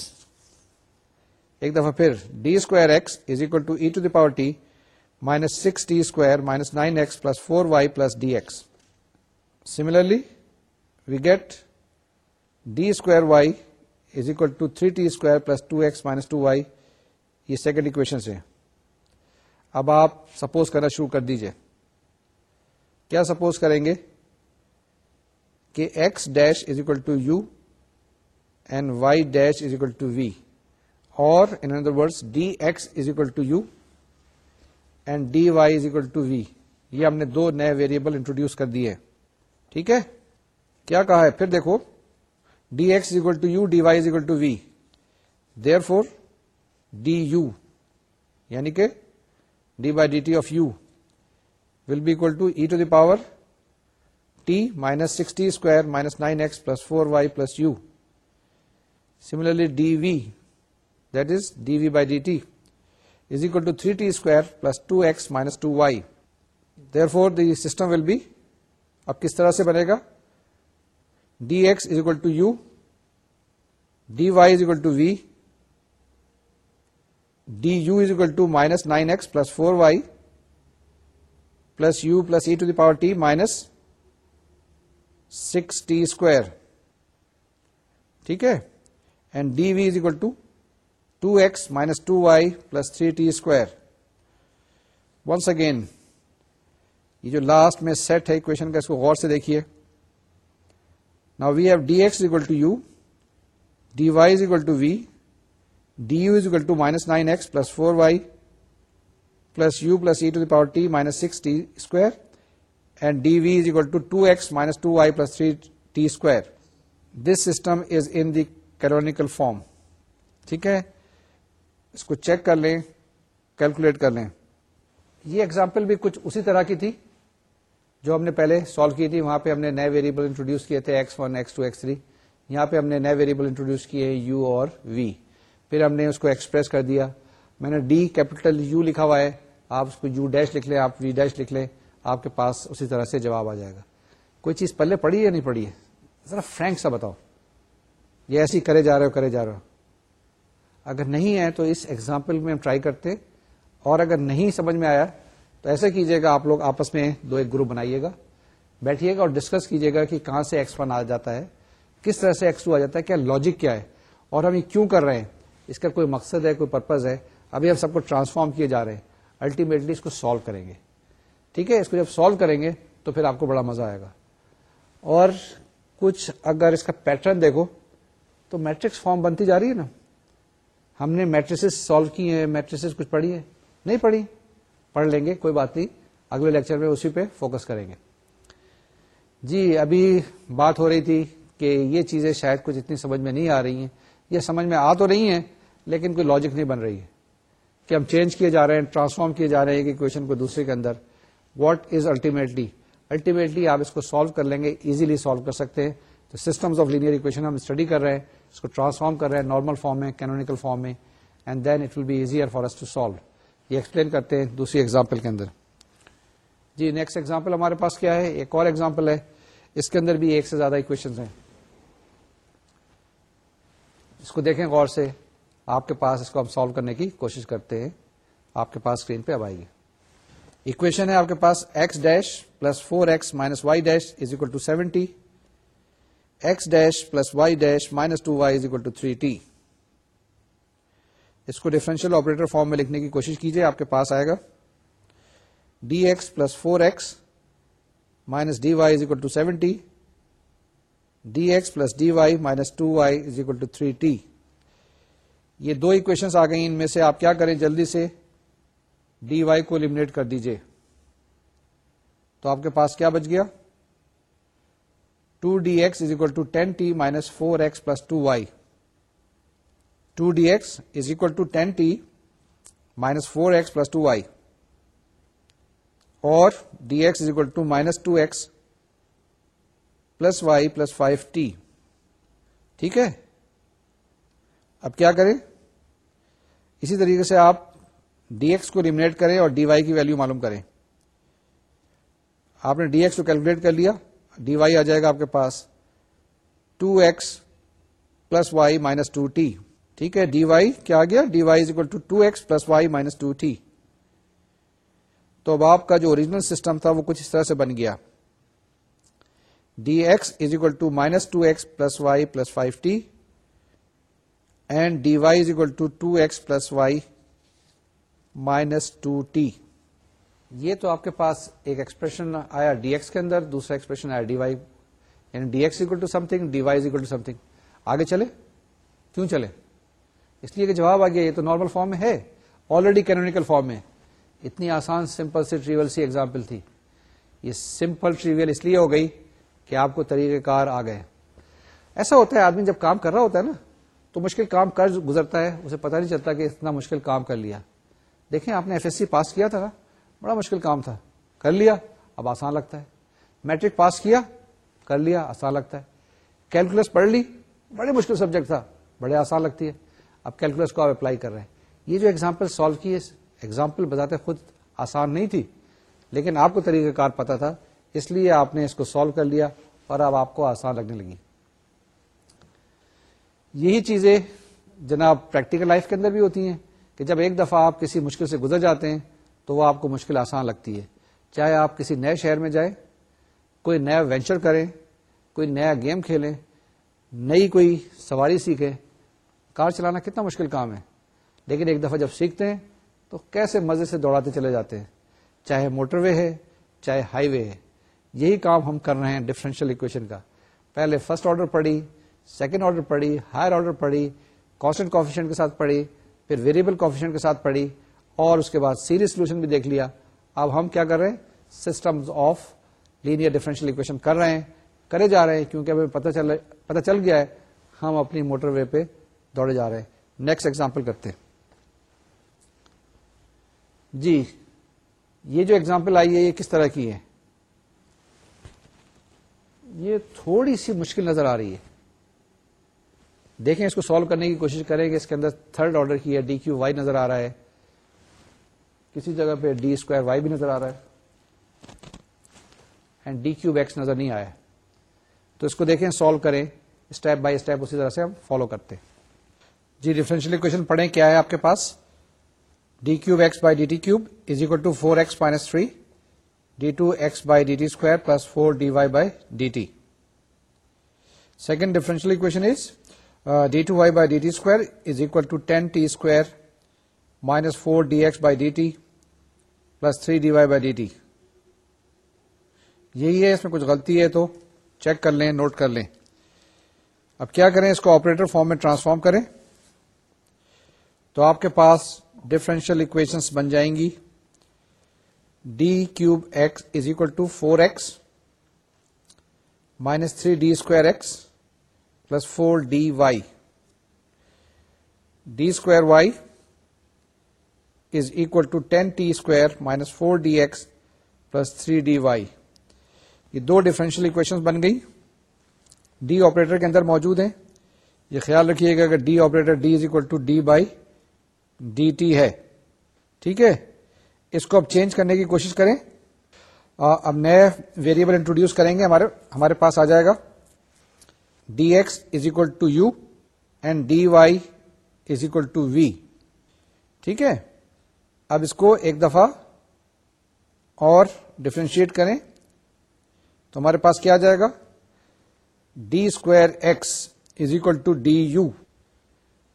ایک دفعہ پھر D square X is equal to E to the power T minus six T square minus nine X plus four Y plus D X similarly we get D square Y is equal to three T square plus two X minus two Y یہ second equation سے اب آپ suppose کرنا شروع کر دیجیے. کیا suppose کریں گے؟ کہ X dash is equal to U and Y dash is equal to V اور in other word D X is equal to U and D Y is equal to V یہ ہم نے دو نئے ویریبل انٹروڈیوس کر دیے. ٹھیک ہے؟ کیا کہا ہے؟ پھر دیکھو D X is equal to U D Y is equal to V therefore D U یعنی کہ D by D T of U will be equal to E to the power T minus sixty square minus nine X plus four Y plus U Similarly, dv, that is dv by dt, is equal to 3t square plus 2x minus 2y. Therefore, the system will be اب کس طرح سے بنے گا؟ D x is equal to u D y is equal to v D u is equal to minus nine x plus four y plus u plus e to the power t minus six t square ٹھیک ہے and D v is equal to two x minus two y plus three t square once again یہ جو last میں set ہے equation کا اس کو غور سے دیکھیے نا we have d x equal to u d y is equal to v d u is equal to minus nine x plus four y plus u plus e to the power t minus six t square and d v is equal to two x minus two y plus three t square this system is in the canonical form ٹھیک ہے اس کو check کر لیں calculate کر لیں یہ example بھی کچھ اسی طرح کی تھی جو ہم نے پہلے سالو کی تھی، وہاں پہ ہم نے نئے ویریبل انٹروڈیوس کیے تھے x one x two x three یہاں پہ ہم نے نئے ویریبل انٹروڈیوس کیے یو اور وی پھر ہم نے اس کو ایکسپریس کر دیا۔ میں نے ڈی کیپیٹل یو لکھا ہوا ہے۔ آپ اس کو یو ڈیش لکھ لیں، آپ وی ڈیش لکھ لیں، آپ کے پاس اسی طرح سے جواب آ جائے گا۔ کوئی چیز پہلے پڑھی یا نہیں پڑھی ہے؟ ذرا فرینک سا بتاؤ۔ یہ ایسی کرے جا رہے ہو، کرے جا رہے ہو۔ اگر نہیں ہے تو اس ایگزامپل میں ہم ٹرائی کرتے، اور اگر نہیں سمجھ میں آیا تو ایسے کیجیے گا، آپ لوگ آپس میں دو ایک گروپ بنائیے گا۔ بیٹھیے گا اور ڈسکس کیجیے گا کہ کہاں سے ایکس ون آ جاتا ہے، کس طرح سے ایکس ٹو آ جاتا ہے، کیا لاجک کیا ہے، اور ہم یہ کیوں کر رہے ہیں۔ اس کا کوئی مقصد ہے، کوئی پرپز ہے۔ ابھی ہم سب کو ٹرانسفارم کیے جا رہے ہیں۔ الٹیمیٹلی اس کو سالو کریں گے۔ ٹھیک ہے، اس کو جب سالو کریں گے تو پھر آپ کو بڑا مزہ آئے گا۔ اور کچھ اگر اس کا پیٹرن دیکھو، تو میٹرکس فارم بنتی جا رہی ہے نا۔ ہم نے میٹریس سالو کی ہیں میٹریس کچھ پڑھی ہے نہیں پڑھی۔ پڑھ لیں گے، کوئی بات نہیں۔ اگلے لیکچر میں اسی پہ فوکس کریں گے۔ جی ابھی بات ہو رہی تھی کہ یہ چیزیں شاید کچھ اتنی سمجھ میں نہیں آ رہی ہیں۔ یہ سمجھ میں آ تو رہی ہیں، لیکن کوئی لاجک نہیں بن رہی ہے کہ ہم چینج کیے جا رہے ہیں ٹرانسفارم کیے جا رہے ہیں کہ کوشچن کو دوسرے کے اندر۔ واٹ از الٹیمیٹلی الٹیمیٹلی آپ اس کو سالو کر لیں گے ایزیلی سالو کر سکتے ہیں۔ تو سسٹمز آف لینئر اکویشن ہم اسٹڈی کر رہے ہیں، اس کو ٹرانسفارم کر رہے ہیں نارمل فارم میں کینونیکل فارم میں and then it will be easier for to solve یہ ایکسپلین کرتے ہیں دوسری ایگزامپل کے اندر۔ جی نیکسٹ ایگزامپل ہمارے پاس کیا ہے؟ ایک اور ایگزامپل ہے۔ اس کے اندر بھی ایک سے زیادہ اکویشن ہیں۔ اس کو دیکھیں غور سے۔ آپ کے پاس اس کو ہم سالو کرنے کی کوشش کرتے ہیں۔ آپ کے پاس اسکرین پہ اب آئیے۔ اکویشن ہے آپ کے پاس x dash plus four x minus y dash is equal to seventy x dash plus y dash minus two y is equal to three t اس کو ڈیفرنشیل آپریٹر فارم میں لکھنے کی کوشش کیجیے آپ کے پاس آئے گا۔ D x plus four x minus D y is equal to seventy D x plus D y minus two y is equal to three t یہ دو اکویشن آ گئی ان میں سے آپ کیا کریں، جلدی سے ڈی وائی کو المنیٹ کر دیجیے۔ تو آپ کے پاس کیا بچ گیا؟ Two D x is equal to ten t minus four x plus two y two D x is equal to ten t minus four x plus two y اور D x is equal to minus two x plus y plus five t ٹھیک ہے؟ اب کیا کریں؟ اسی طریقے سے آپ ڈی ایکس کو ریمنیٹ کریں اور ڈی وائی کی ویلو معلوم کریں۔ آپ نے ڈی ایکس کو کیلکولیٹ کر لیا ڈی وائی آ جائے گا آپ کے پاس two x plus y minus two t ٹھیک ہے؟ ڈی وائی کیا آ گیا؟ D y is equal to two x plus y minus two t تو اب آپ کا جو اوریجنل سسٹم تھا وہ کچھ اس طرح سے بن گیا. D x is equal to minus two x plus y plus five t and D y is equal to two x plus y minus two t یہ تو آپ کے پاس ایک ایکسپریشن آیا ڈی ایکس کے اندر، دوسرا ایکسپریشن آیا ڈی وائی یعنی D x equal to something D y is equal to something آگے چلے؟ کیوں چلے؟ اس لیے کہ جواب آ گیا یہ تو نارمل فارم میں ہے آلریڈی کینونیکل فارم میں۔ اتنی آسان سمپل سی ٹریول سی ایگزامپل تھی۔ یہ سمپل ٹریول اس لیے ہو گئی کہ آپ کو طریقہ کار آ گئے۔ ایسا ہوتا ہے، آدمی جب کام کر رہا ہوتا ہے نا، تو مشکل کام کر گزرتا ہے، اسے پتہ نہیں چلتا کہ اتنا مشکل کام کر لیا۔ دیکھیں، آپ نے ایف ایس سی پاس کیا تھا نا بڑا مشکل کام تھا۔ کر لیا، اب آسان لگتا ہے۔ میٹرک پاس کیا، کر لیا، آسان لگتا ہے۔ کیلکولس پڑھ لی، بڑے مشکل سبجیکٹ تھا، بڑے آسان لگتی ہے۔ اب کیلکولس کو آپ اپلائی کر رہے ہیں۔ یہ جو ایگزامپل سالو کی ایگزامپل بتاتے خود آسان نہیں تھی، لیکن آپ کو طریقہ کار پتا تھا، اس لیے آپ نے اس کو سالو کر لیا اور اب آپ کو آسان لگنے لگی۔ یہی چیزیں جناب پریکٹیکل لائف کے اندر بھی ہوتی ہیں کہ جب ایک دفعہ آپ کسی مشکل سے گزر جاتے ہیں تو وہ آپ کو مشکل آسان لگتی ہے۔ چاہے آپ کسی نئے شہر میں جائیں، کوئی نیا وینچر کریں، کوئی نیا گیم کھیلیں، نئی کوئی سواری سیکھیں کار چلانا کتنا مشکل کام ہے۔ لیکن ایک دفعہ جب سیکھتے ہیں تو کیسے مزے سے دوڑاتے چلے جاتے ہیں۔ چاہے موٹر وے ہے، چاہے ہائی وے ہے۔ یہی کام ہم کر رہے ہیں ڈفرینشیل اکویشن کا۔ پہلے فرسٹ آرڈر پڑھی سیکنڈ آرڈر پڑھی ہائر آرڈر پڑھی کانسٹنٹ کوفیشن کے ساتھ پڑھی، پھر ویریبل کوفیشن کے ساتھ پڑھی، اور اس کے بعد سیریز سولوشن بھی دیکھ لیا۔ اب ہم کیا کر رہے ہیں؟ System of linear differential equation کر رہے ہیں۔ کرے جا رہے ہیں، کیونکہ ہمیں پتہ چل پتہ چل گیا ہے، ہم اپنی موٹر وے پہ دوڑے جا رہے ہیں۔ نیکسٹ ایگزامپل کرتے ہیں۔ جی یہ جو ایگزامپل آئی ہے، یہ کس طرح کی ہے؟ یہ تھوڑی سی مشکل نظر آ رہی ہے۔ دیکھیں، اس کو سالو کرنے کی کوشش کریں کہ اس کے اندر تھرڈ آرڈر کی ہے ڈی کیو وائی نظر آ رہا ہے۔ کسی جگہ پہ ڈی اسکوائر وائی بھی نظر آ رہا ہے۔ اینڈ ڈی کیوب ایکس نظر نہیں آیا۔ تو اس کو دیکھیں سالو کریں۔ اسٹیپ بائی اسٹیپ اسی طرح سے ہم فالو کرتے ہیں۔ جی ڈیفرنشیل اکویشن پڑھیں کیا ہے آپ کے پاس؟ D cube x by D t cube is equal to four x minus three D two x by D t square plus four D y by D t second differential equation is D two y by D t square is equal to ten t square minus four D x by D t plus three D y by D t یہی ہے، اس میں کچھ غلطی ہے تو check کر لیں note کر لیں۔ اب کیا کریں، اس کو آپریٹر فارم میں ٹرانسفارم کریں۔ تو آپ کے پاس ڈفرینشیل اکویشنس بن جائیں گی. D cube x is equal to four x minus three D square x plus four D y D square y is equal to ten t square minus four D x plus three D y یہ دو differential equation بن گئی. D operator کے اندر موجود ہیں. یہ خیال رکھیے گا کہ D operator D is equal to D by D t ہے۔ ٹھیک ہے؟ اس کو اب چینج کرنے کی کوشش کریں۔ اب نئے ویریبل انٹروڈیوس کریں گے۔ ہمارے ہمارے پاس آ جائے گا۔ D x is equal to u and D y is equal to v. ٹھیک ہے؟ اب اس کو ایک دفعہ اور ڈفرینشیٹ کریں۔ تو ہمارے پاس کیا جائے گا؟ D square x is equal to D u.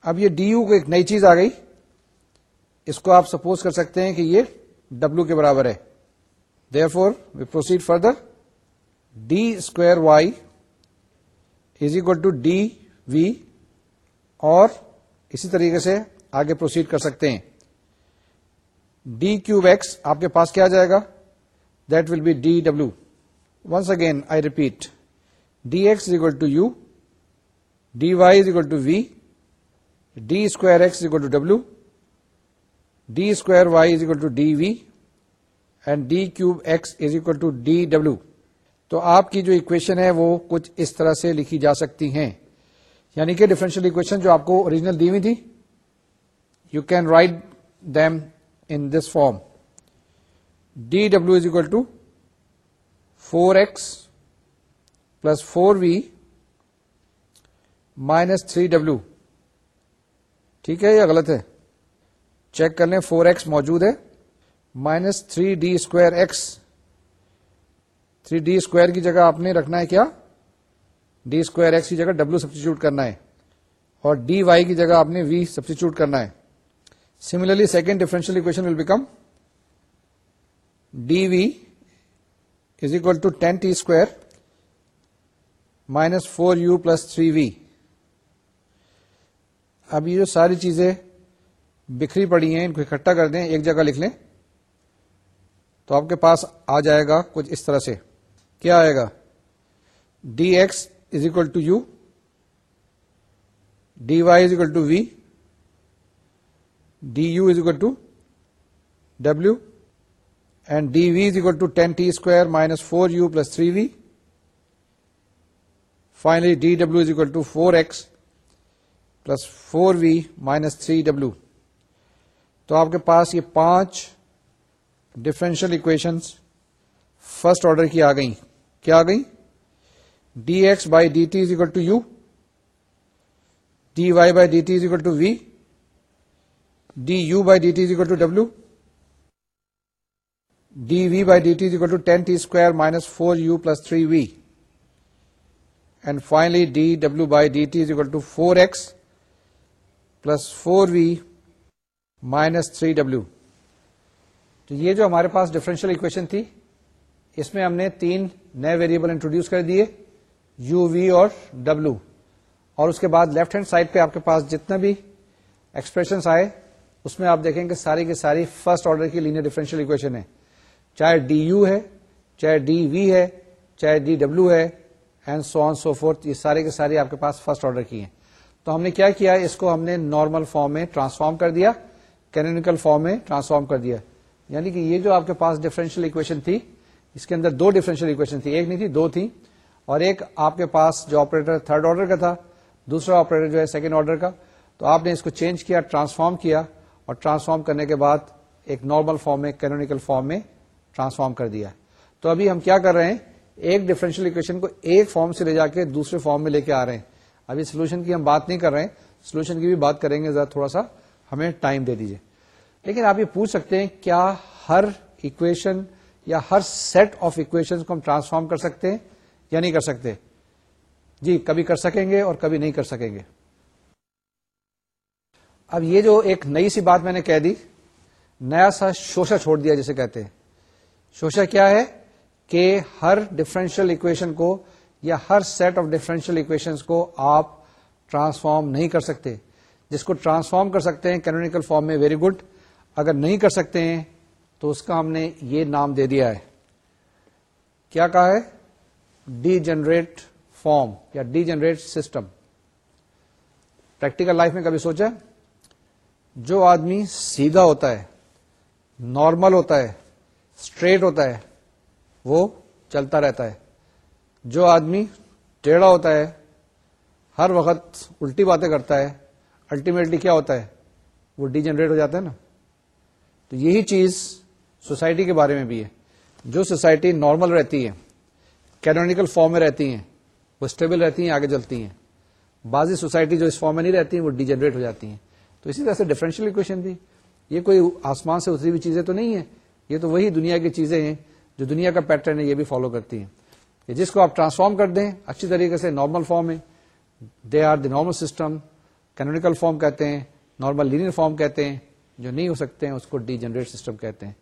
اب یہ ڈی یو کو ایک نئی چیز آ گئی۔ اس کو آپ سپوز کر سکتے ہیں کہ یہ ڈبلو کے برابر ہے. Therefore we proceed further D square y is equal to D v اور اسی طریقے سے آگے پروسیڈ کر سکتے ہیں. ڈی کیوب ایکس آپ کے پاس کیا جائے گا؟ That will be D W once again I repeat D x is equal to U D Y is equal to we D square x is equal to W D square Y is equal to D V and D cube x is equal to D W تو آپ کی جو equation ہے وہ کچھ اس طرح سے لکھی جا سکتی ہیں۔ یعنی کہ ڈفرینشیل اکویشن جو آپ کو اوریجنل دی ہوئی تھی you can write them in this form D W is equal to four x plus four V minus three W ٹھیک ہے یا غلط ہے۔ چیک کر لیں، فور ایکس موجود ہے، minus three D square x. Three D square کی جگہ آپ نے رکھنا ہے کیا؟ ڈی اسکوائر ایکس کی جگہ ڈبلو سبسٹیچیوٹ کرنا ہے۔ اور ڈی وائی کی جگہ آپ نے وی سبسٹیچیوٹ کرنا ہے۔ Similarly second differential equation will become D v is equal to ten t square minus four u plus three v اب یہ جو ساری چیزیں بکھری پڑی ہیں، ان کو اکٹھا کر دیں، ایک جگہ لکھ لیں۔ تو آپ کے پاس آ جائے گا کچھ اس طرح سے۔ کیا آئے گا؟ D x is equal to U D Y is equal to we D you is equal to W and D we is equal to ten T square minus four you plus three V finally D W is equal to four x plus four V minus three W تو آپ کے پاس یہ پانچ differential equations first order کی آ گئی کیا آ گئی D X by D T is equal to U D Y by D T is equal to V D U by D T is equal to W D V by D T is equal to ten T square minus four U plus three V and finally D W by D T is equal to four X plus four V minus three W تو یہ جو ہمارے پاس differential equation تھی، اس میں ہم نے تین نئے ویریبل انٹروڈیوس کر دیے یو وی اور ڈبلو اور اس کے بعد لیفٹ ہینڈ سائڈ پہ آپ کے پاس جتنا بھی ایکسپریشن آئے، اس میں آپ دیکھیں کہ ساری کی ساری فرسٹ آرڈر کی لینئر ڈیفرنشیل اکویشن ہے چاہے ڈی یو ہے، چاہے ڈی وی ہے، چاہے ڈی ڈبلو ہے and so on so forth یہ سارے کے سارے آپ کے پاس فرسٹ آرڈر کی ہیں۔ تو ہم نے کیا کیا، اس کو ہم نے نارمل فارم میں ٹرانسفارم کر دیا۔ کینونیکل فارم میں ٹرانسفارم کر دیا یعنی کہ یہ جو آپ کے پاس ڈفرینشیل اکویشن تھی، اس کے اندر دو ڈفرینشیل اکویشن تھی۔ ایک نہیں تھی، دو تھی۔ اور ایک آپ کے پاس جو آپریٹر تھرڈ آرڈر کا تھا، دوسرا آپریٹر جو ہے سیکنڈ آرڈر کا۔ تو آپ نے اس کو چینج کیا ٹرانسفارم کیا اور ٹرانسفارم کرنے کے بعد ایک نارمل فارم میں کینونیکل فارم میں ٹرانسفارم کر دیا تو ابھی ہم کیا کر رہے ہیں؟ ایک ڈفرینشیل اکویشن کو ایک فارم سے لے جا کے دوسرے فارم میں لے کے آ رہے ہیں۔ ابھی سولوشن کی ہم بات نہیں کر رہے ہیں۔ سولوشن کی بھی بات کریں گے، ذرا تھوڑا سا ہمیں ٹائم دے دیجیے لیکن آپ یہ پوچھ سکتے ہیں کیا ہر اکویشن یا ہر سیٹ آف اکویشن کو ہم ٹرانسفارم کر سکتے ہیں یا نہیں کر سکتے؟ جی کبھی کر سکیں گے اور کبھی نہیں کر سکیں گے۔ اب یہ جو ایک نئی سی بات میں نے کہہ دی، نیا سا شوشا چھوڑ دیا جسے کہتے ہیں۔ شوشا کیا ہے؟ کہ ہر ڈفرینشیل اکویشن کو یا ہر سیٹ آف ڈفرینشیل اکویشن کو آپ ٹرانسفارم نہیں کر سکتے۔ جس کو ٹرانسفارم کر سکتے ہیں کینونیکل فارم میں ویری گڈ اگر نہیں کر سکتے ہیں، تو اس کا ہم نے یہ نام دے دیا ہے۔ کیا کہا ہے؟ ڈی جنریٹ فارم یا degenerate system practical life میں کبھی سوچا؟ جو آدمی سیدھا ہوتا ہے نارمل ہوتا ہے اسٹریٹ ہوتا ہے، وہ چلتا رہتا ہے۔ جو آدمی ٹیڑھا ہوتا ہے، ہر وقت الٹی باتیں کرتا ہے الٹیمیٹلی کیا ہوتا ہے؟ وہ ڈی جنریٹ ہو جاتا ہے نا۔ تو یہی چیز سوسائٹی کے بارے میں بھی ہے۔ جو سوسائٹی نارمل رہتی ہے کینونیکل فارم میں رہتی ہیں، وہ اسٹیبل رہتی ہیں، آگے چلتی ہیں۔ بعضی سوسائٹی جو اس فارم میں نہیں رہتی ہیں وہ ڈی جنریٹ ہو جاتی ہیں۔ تو اسی طرح سے ڈفرینشیل اکویشن بھی۔ یہ کوئی آسمان سے اتری ہوئی چیزیں تو نہیں ہیں، یہ تو وہی دنیا کی چیزیں ہیں جو دنیا کا پیٹرن ہے، یہ بھی فالو کرتی ہیں۔ جس کو آپ ٹرانسفارم کر دیں، اچھی طریقے سے نارمل فارم میں they are the normal system canonical form کہتے ہیں نارمل لینئر فارم کہتے ہیں۔ جو نہیں ہو سکتے ہیں، اس کو ڈی جنریٹ سسٹم کہتے ہیں۔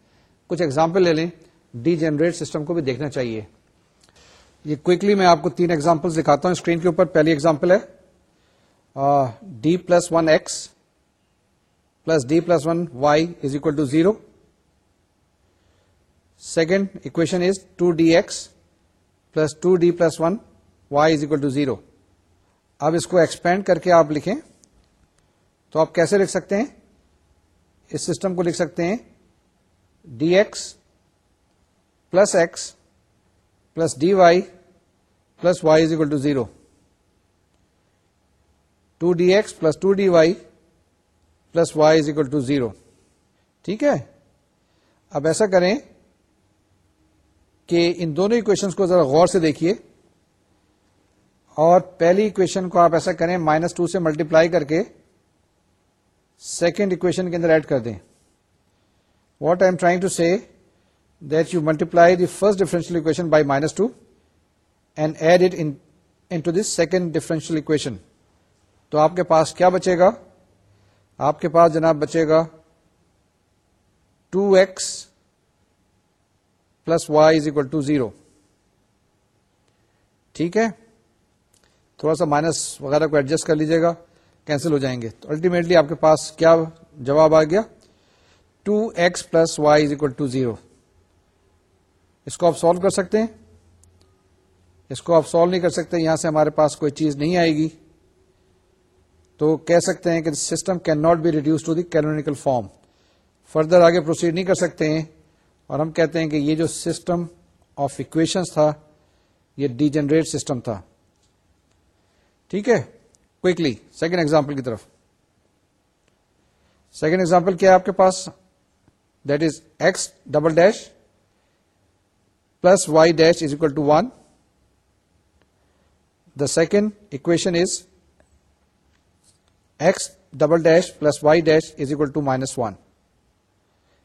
کچھ ایگزامپل لے لیں۔ ڈی جنریٹ سسٹم کو بھی دیکھنا چاہیے۔ یہ کوکلی میں آپ کو تین ایگزامپل دکھاتا ہوں۔ اسکرین کے اوپر پہلی ایگزامپل ہے۔ D plus one x plus D plus one y is equal to zero second equation is two D x plus two D plus one y is equal to zero اب اس کو expand کر کے آپ لکھیں۔ تو آپ کیسے لکھ سکتے ہیں؟ اس سسٹم کو لکھ سکتے ہیں D x plus x plus D y plus y is equal to zero two D x plus two D y plus y is equal to zero ٹھیک ہے؟ اب ایسا کریں کہ ان دونوں اکویشنس کو ذرا غور سے دیکھیے۔ اور پہلی اکویشن کو آپ ایسا کریں مائنس ٹو سے ملٹیپلائی کر کے سیکنڈ اکویشن کے اندر ایڈ کر دیں۔ What I am trying to see that you multiply the first differential equation by minus two and add it into this second differential equation تو آپ کے پاس کیا بچے گا؟ آپ کے پاس جناب بچے گا two x plus y is equal to zero ٹھیک ہے؟ تھوڑا سا مائنس وغیرہ کو ایڈجسٹ کر لیجیے گا۔ کینسل ہو جائیں گے۔ تو الٹیمیٹلی آپ کے پاس کیا جواب آ گیا؟ Two x plus y is equal to zero. اس کو آپ سالو کر سکتے ہیں۔ اس کو آپ سالو نہیں کر سکتے، یہاں سے ہمارے پاس کوئی چیز نہیں آئے گی۔ تو کہہ سکتے ہیں کہ system cannot be reduce to the canonical form further آگے پروسیڈ نہیں کر سکتے ہیں۔ اور ہم کہتے ہیں کہ یہ جو سسٹم آف اکویشن تھا، یہ ڈی جنریٹ سسٹم تھا۔ ٹھیک ہے؟ کوکلی سیکنڈ ایگزامپل کی طرف. سیکنڈ ایگزامپل کیا ہے آپ کے پاس؟ That is x double dash plus y dash is equal to 1. The second equation is x double dash plus y dash is equal to minus 1.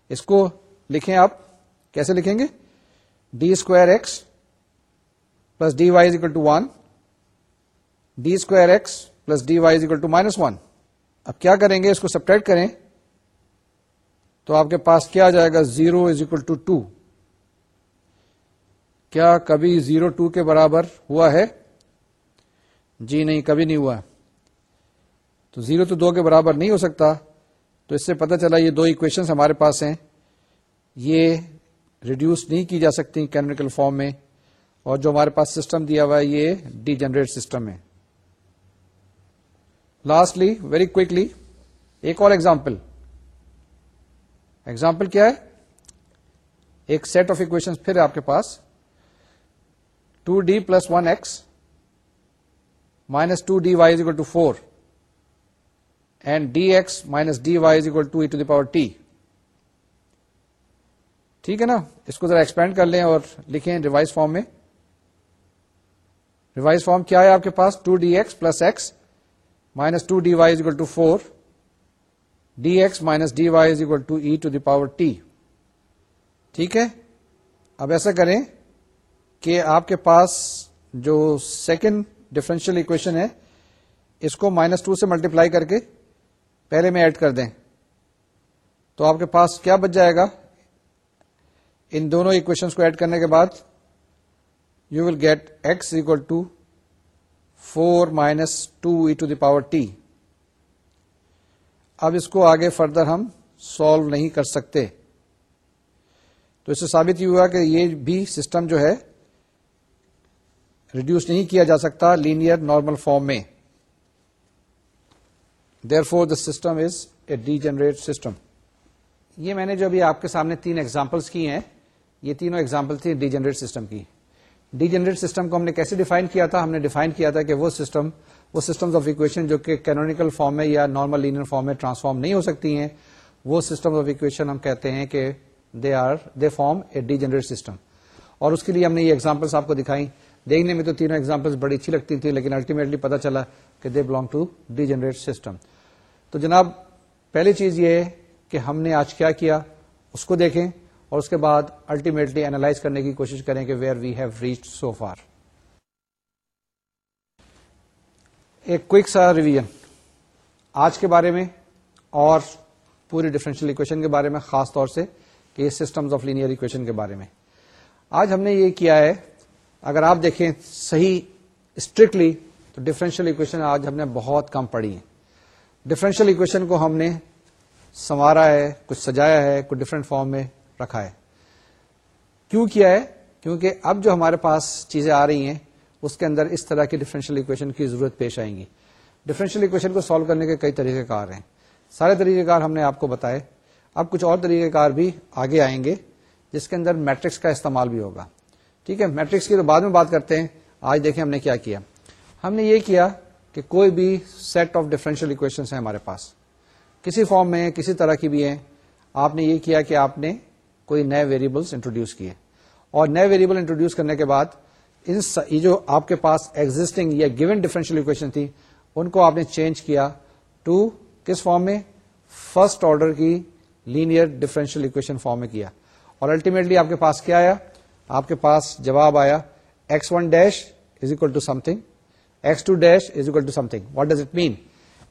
اس کو لکھیں آپ کیسے لکھیں گے D square x plus D y is equal to one D square x plus D y equal to minus one اب کیا کریں گے اس کو سپریٹ کریں تو آپ کے پاس کیا آ جائے گا؟ Zero is equal to two کیا کبھی زیرو ٹو کے برابر ہوا ہے؟ جی نہیں، کبھی نہیں ہوا۔ تو زیرو تو دو کے برابر نہیں ہو سکتا۔ تو اس سے پتہ چلا یہ دو اکویشن ہمارے پاس ہیں۔ یہ ریڈیوس نہیں کی جا سکتی کینمیکل فارم میں۔ اور جو ہمارے پاس سسٹم دیا ہوا ہے، یہ ڈی جنریٹ سسٹم ہے لاسٹلی ویری کوکلی ایک اور ایگزامپل ایگزامپل کیا ہے ایک سیٹ آف اکویشن پھر آپ کے پاس two D plus one X minus two D Y equal to four and D X minus D Y is equal to E to the power T ٹھیک ہے نا؟ اس کو ذرا ایکسپینڈ کر لیں اور لکھیں ریوائز فارم میں. ریوائز فارم کیا ہے آپ کے پاس؟ Two D X plus X minus two D Y is equal to four D X minus D Y is equal to E to the power T ٹھیک ہے اب ایسا کریں کہ آپ کے پاس جو سیکنڈ ڈفرینشیل اکویشن ہے اس کو مائنس ٹو سے ملٹیپلائی کر کے پہلے میں ایڈ کر دیں تو آپ کے پاس کیا بچ جائے گا ان دونوں اکویشنس کو ایڈ کرنے کے بعد you will get X equal to four minus two E to the power T. اب اس کو آگے فردر ہم سالو نہیں کر سکتے۔ تو اس سے ثابت یہ ہوا کہ یہ بھی سسٹم جو ہے ریڈیوس نہیں کیا جا سکتا لینئر نارمل فارم میں۔ Therefore the system is a degenerate system یہ میں نے جو ابھی آپ کے سامنے تین ایگزامپلس کی ہیں، یہ تینوں ایگزامپل تھی ڈی جنریٹ سسٹم کی۔ ڈی جنریٹ سسٹم کو ہم نے کیسے ڈیفائن کیا تھا؟ ہم نے ڈیفائن کیا تھا کہ وہ سسٹم وہ سسٹم آف اکویشن جو کہ کینونیکل فارم میں یا نارمل لینئر فارم میں ٹرانسفارم نہیں ہو سکتی ہیں، وہ سسٹم آف اکویشن ہم کہتے ہیں کہ they are they form a degenerate system اور اس کے لیے ہم نے یہ ایگزامپلس آپ کو دکھائی دیکھنے میں تو تینوں ایگزامپلس بڑی اچھی لگتی تھی لیکن الٹیمیٹلی پتا چلا کہ they belong to degenerate system تو جناب، پہلی چیز یہ ہے کہ ہم نے آج کیا کیا؟ اس کو دیکھیں۔ اور اس کے بعد الٹیمیٹلی اینالائز کرنے کی کوشش کریں کہ where we have reach so far ایک کوک سا ریویژن آج کے بارے میں اور پوری ڈفرینشیل اکویشن کے بارے میں، خاص طور سے کہ یہ سسٹمز آف لینئر اکویشن کے بارے میں۔ آج ہم نے یہ کیا ہے، اگر آپ دیکھیں صحیح اسٹرکٹلی تو ڈفرینشیل اکویشن آج ہم نے بہت کم پڑھی ہے ڈفرینشیل اکویشن کو ہم نے سنوارا ہے، کچھ سجایا ہے، کچھ ڈفرینٹ فارم میں۔ رکھا ہے۔ کیوں کیا ہے؟ کیونکہ اب جو ہمارے پاس چیزیں آ رہی ہیں، اس کے اندر اس طرح کی ڈفرینشیل اکویشن کی ضرورت پیش آئیں گی۔ ڈفرینشیل اکویشن کو سالو کرنے کے کئی طریقہ کار ہیں۔ سارے طریقہ کار ہم نے آپ کو بتائے۔ اب کچھ اور طریقہ کار بھی آگے آئیں گے، جس کے اندر میٹرکس کا استعمال بھی ہوگا۔ ٹھیک ہے میٹرکس کی تو بعد میں بات کرتے ہیں۔ آج دیکھیں ہم نے کیا کیا۔ ہم نے یہ کیا کہ کوئی بھی سیٹ آف ڈفرینشیل اکویشن ہے ہمارے پاس۔ کسی فارم میں، کسی طرح کی بھی ہیں۔ آپ نے یہ کیا کہ آپ نے کوئی نئے ویریبلس انٹروڈیوس کیے۔ اور نئے ویریبل انٹروڈیوس کرنے کے بعد ان یہ جو آپ کے پاس ایگزٹنگ یا گیون ڈیفرنشیل اکویشن تھی، ان کو آپ نے چینج کیا ٹو کس فارم میں؟ فرسٹ آرڈر کی لینئر ڈفرینشیل اکویشن فارم میں کیا۔ اور الٹیمیٹلی آپ کے پاس کیا آیا؟ آپ کے پاس جواب آیا X one dash is equal to something X two dash is equal to something what does it mean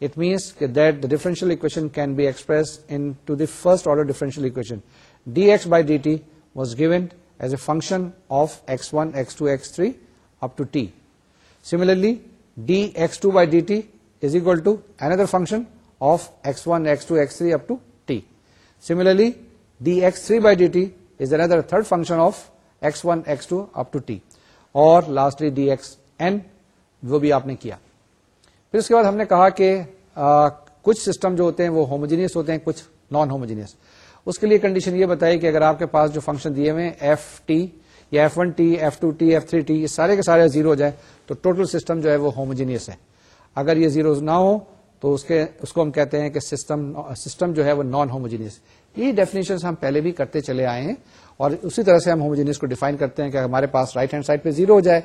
it means that the differential equation can be express into the first order differential equation D X by D T was given as a function of X one X two X three up to T similarly D X two by D T is equal to another function of X one X two X three up to T similarly D X three by D T is another third function of X one X two up to T اور lastly D x N وہ بھی آپ نے کیا۔ پھر اس کے بعد ہم نے کہا کہ آ, کچھ سسٹم جو ہوتے ہیں وہ ہوموجینئس ہوتے ہیں کچھ نان ہوموجینئس اس کے لیے کنڈیشن یہ بتائی کہ اگر آپ کے پاس جو فنکشن دیے ہوئے ایف ٹی یا F one T F two T F three T یہ سارے کے سارے زیرو ہو جائے تو ٹوٹل سسٹم جو ہے وہ ہوموجینئس ہے۔ اگر یہ زیرو نہ ہو تو اس کے اس کو ہم کہتے ہیں کہ سسٹم سسٹم جو ہے وہ نان ہوموجینس یہ ڈیفینیشن ہم پہلے بھی کرتے چلے آئے ہیں اور اسی طرح سے ہم ہوموجینس کو ڈیفائن کرتے ہیں کہ ہمارے پاس رائٹ ہینڈ سائڈ پہ زیرو ہو جائے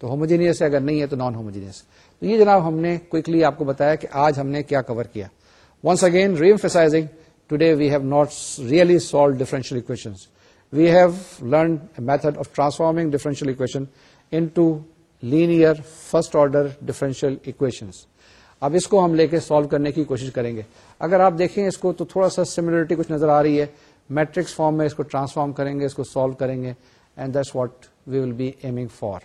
تو ہوموجینئس ہے، اگر نہیں ہے تو نان ہوموجینس تو یہ جناب ہم نے کوئکلی آپ کو بتایا کہ آج ہم نے کیا کور کیا۔ Once again reemphasizing today we have not really solve differential equation we have learn method of transforming differential equation into linear first order differential equations اب اس کو ہم لے کے سالو کرنے کی کوشش کریں گے۔ اگر آپ دیکھیں اس کو تو تھوڑا سا سملرٹی کچھ نظر آ رہی ہے۔ میٹرکس فارم میں اس کو ٹرانسفارم کریں گے، اس کو سالو کریں گے۔ And that's what we will be aiming for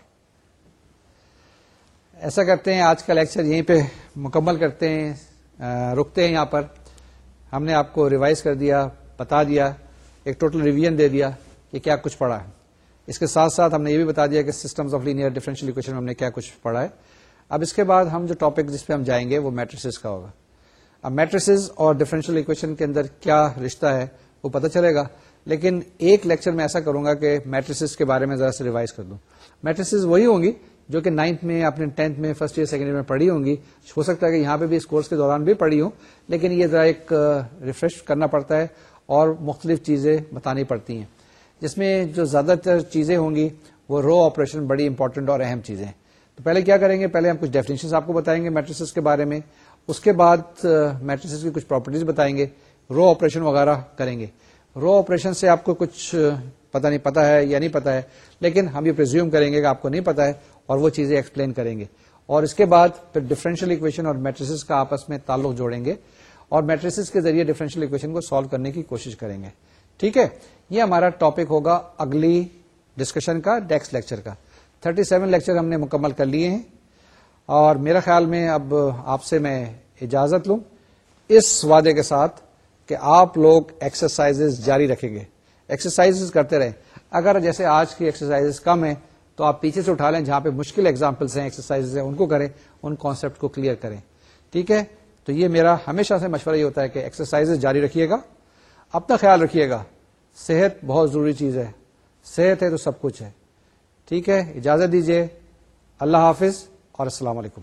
ایسا کرتے ہیں، آج کا لیکچر یہیں پہ مکمل کرتے ہیں۔ رکتے ہیں یہاں پر۔ ہم نے آپ کو ریوائز کر دیا، بتا دیا، ایک ٹوٹل ریویژن دے دیا کہ کیا کچھ پڑھا ہے۔ اس کے ساتھ ساتھ ہم نے یہ بھی بتا دیا کہ systems of linear differential equation ہم نے کیا کچھ پڑھا ہے۔ اب اس کے بعد ہم جو ٹاپک جس پہ ہم جائیں گے وہ میٹریسز کا ہوگا۔ اب میٹریسز اور ڈفرینشیل اکویشن کے اندر کیا رشتہ ہے وہ پتہ چلے گا، لیکن ایک لیکچر میں ایسا کروں گا کہ میٹریسز کے بارے میں ذرا سے ریوائز کر دوں۔ میٹریسز وہی ہوں گی جو کہ نائنتھ میں اپنے ٹینتھ میں فرسٹ ایئر سیکنڈ ایئر میں پڑھی ہوں گی۔ ہو سکتا ہے کہ یہاں پہ بھی اس کورس کے دوران بھی پڑھی ہوں، لیکن یہ ذرا ایک ریفریش کرنا پڑتا ہے اور مختلف چیزیں بتانی پڑتی ہیں۔ جس میں جو زیادہ تر چیزیں ہوں گی، وہ رو آپریشن بڑی امپورٹنٹ اور اہم چیزیں تو پہلے کیا کریں گے؟ پہلے ہم کچھ ڈیفینیشن آپ کو بتائیں گے میٹریسز کے بارے میں۔ اس کے بعد میٹریسز کی کچھ پراپرٹیز بتائیں گے۔ رو آپریشن وغیرہ کریں گے۔ رو آپریشن سے آپ کو کچھ پتا نہیں پتا ہے یا نہیں پتا ہے، لیکن ہم یہ پرزیوم کریں گے کہ آپ کو نہیں پتا ہے۔ اور وہ چیزیں ایکسپلین کریں گے۔ اور اس کے بعد پھر ڈفرینشیل اکویشن اور میٹریسز کا آپس میں تعلق جوڑیں گے اور میٹریسز کے ذریعے ڈفرینشیل اکویشن کو سالو کرنے کی کوشش کریں گے۔ ٹھیک ہے؟ یہ ہمارا ٹاپک ہوگا اگلی ڈسکشن کا ڈیکس لیکچر کا۔ تھرٹی سیون لیکچر ہم نے مکمل کر لیے ہیں۔ اور میرا خیال میں اب آپ سے میں اجازت لوں۔ اس وعدے کے ساتھ کہ آپ لوگ ایکسرسائز جاری رکھیں گے۔ ایکسرسائز کرتے رہیں۔ اگر جیسے آج کی ایکسرسائز کم ہیں تو آپ پیچھے سے اٹھا لیں جہاں پہ مشکل ایگزامپلس ہیں ایکسرسائز ہیں، ان کو کریں، ان کانسیپٹ کو کلیئر کریں۔ ٹھیک ہے؟ تو یہ میرا ہمیشہ سے مشورہ یہ ہوتا ہے کہ ایکسرسائز جاری رکھیے گا۔ اپنا خیال رکھیے گا۔ صحت بہت ضروری چیز ہے۔ صحت ہے تو سب کچھ ہے۔ ٹھیک ہے؟ اجازت دیجیے اللہ حافظ اور السلام علیکم۔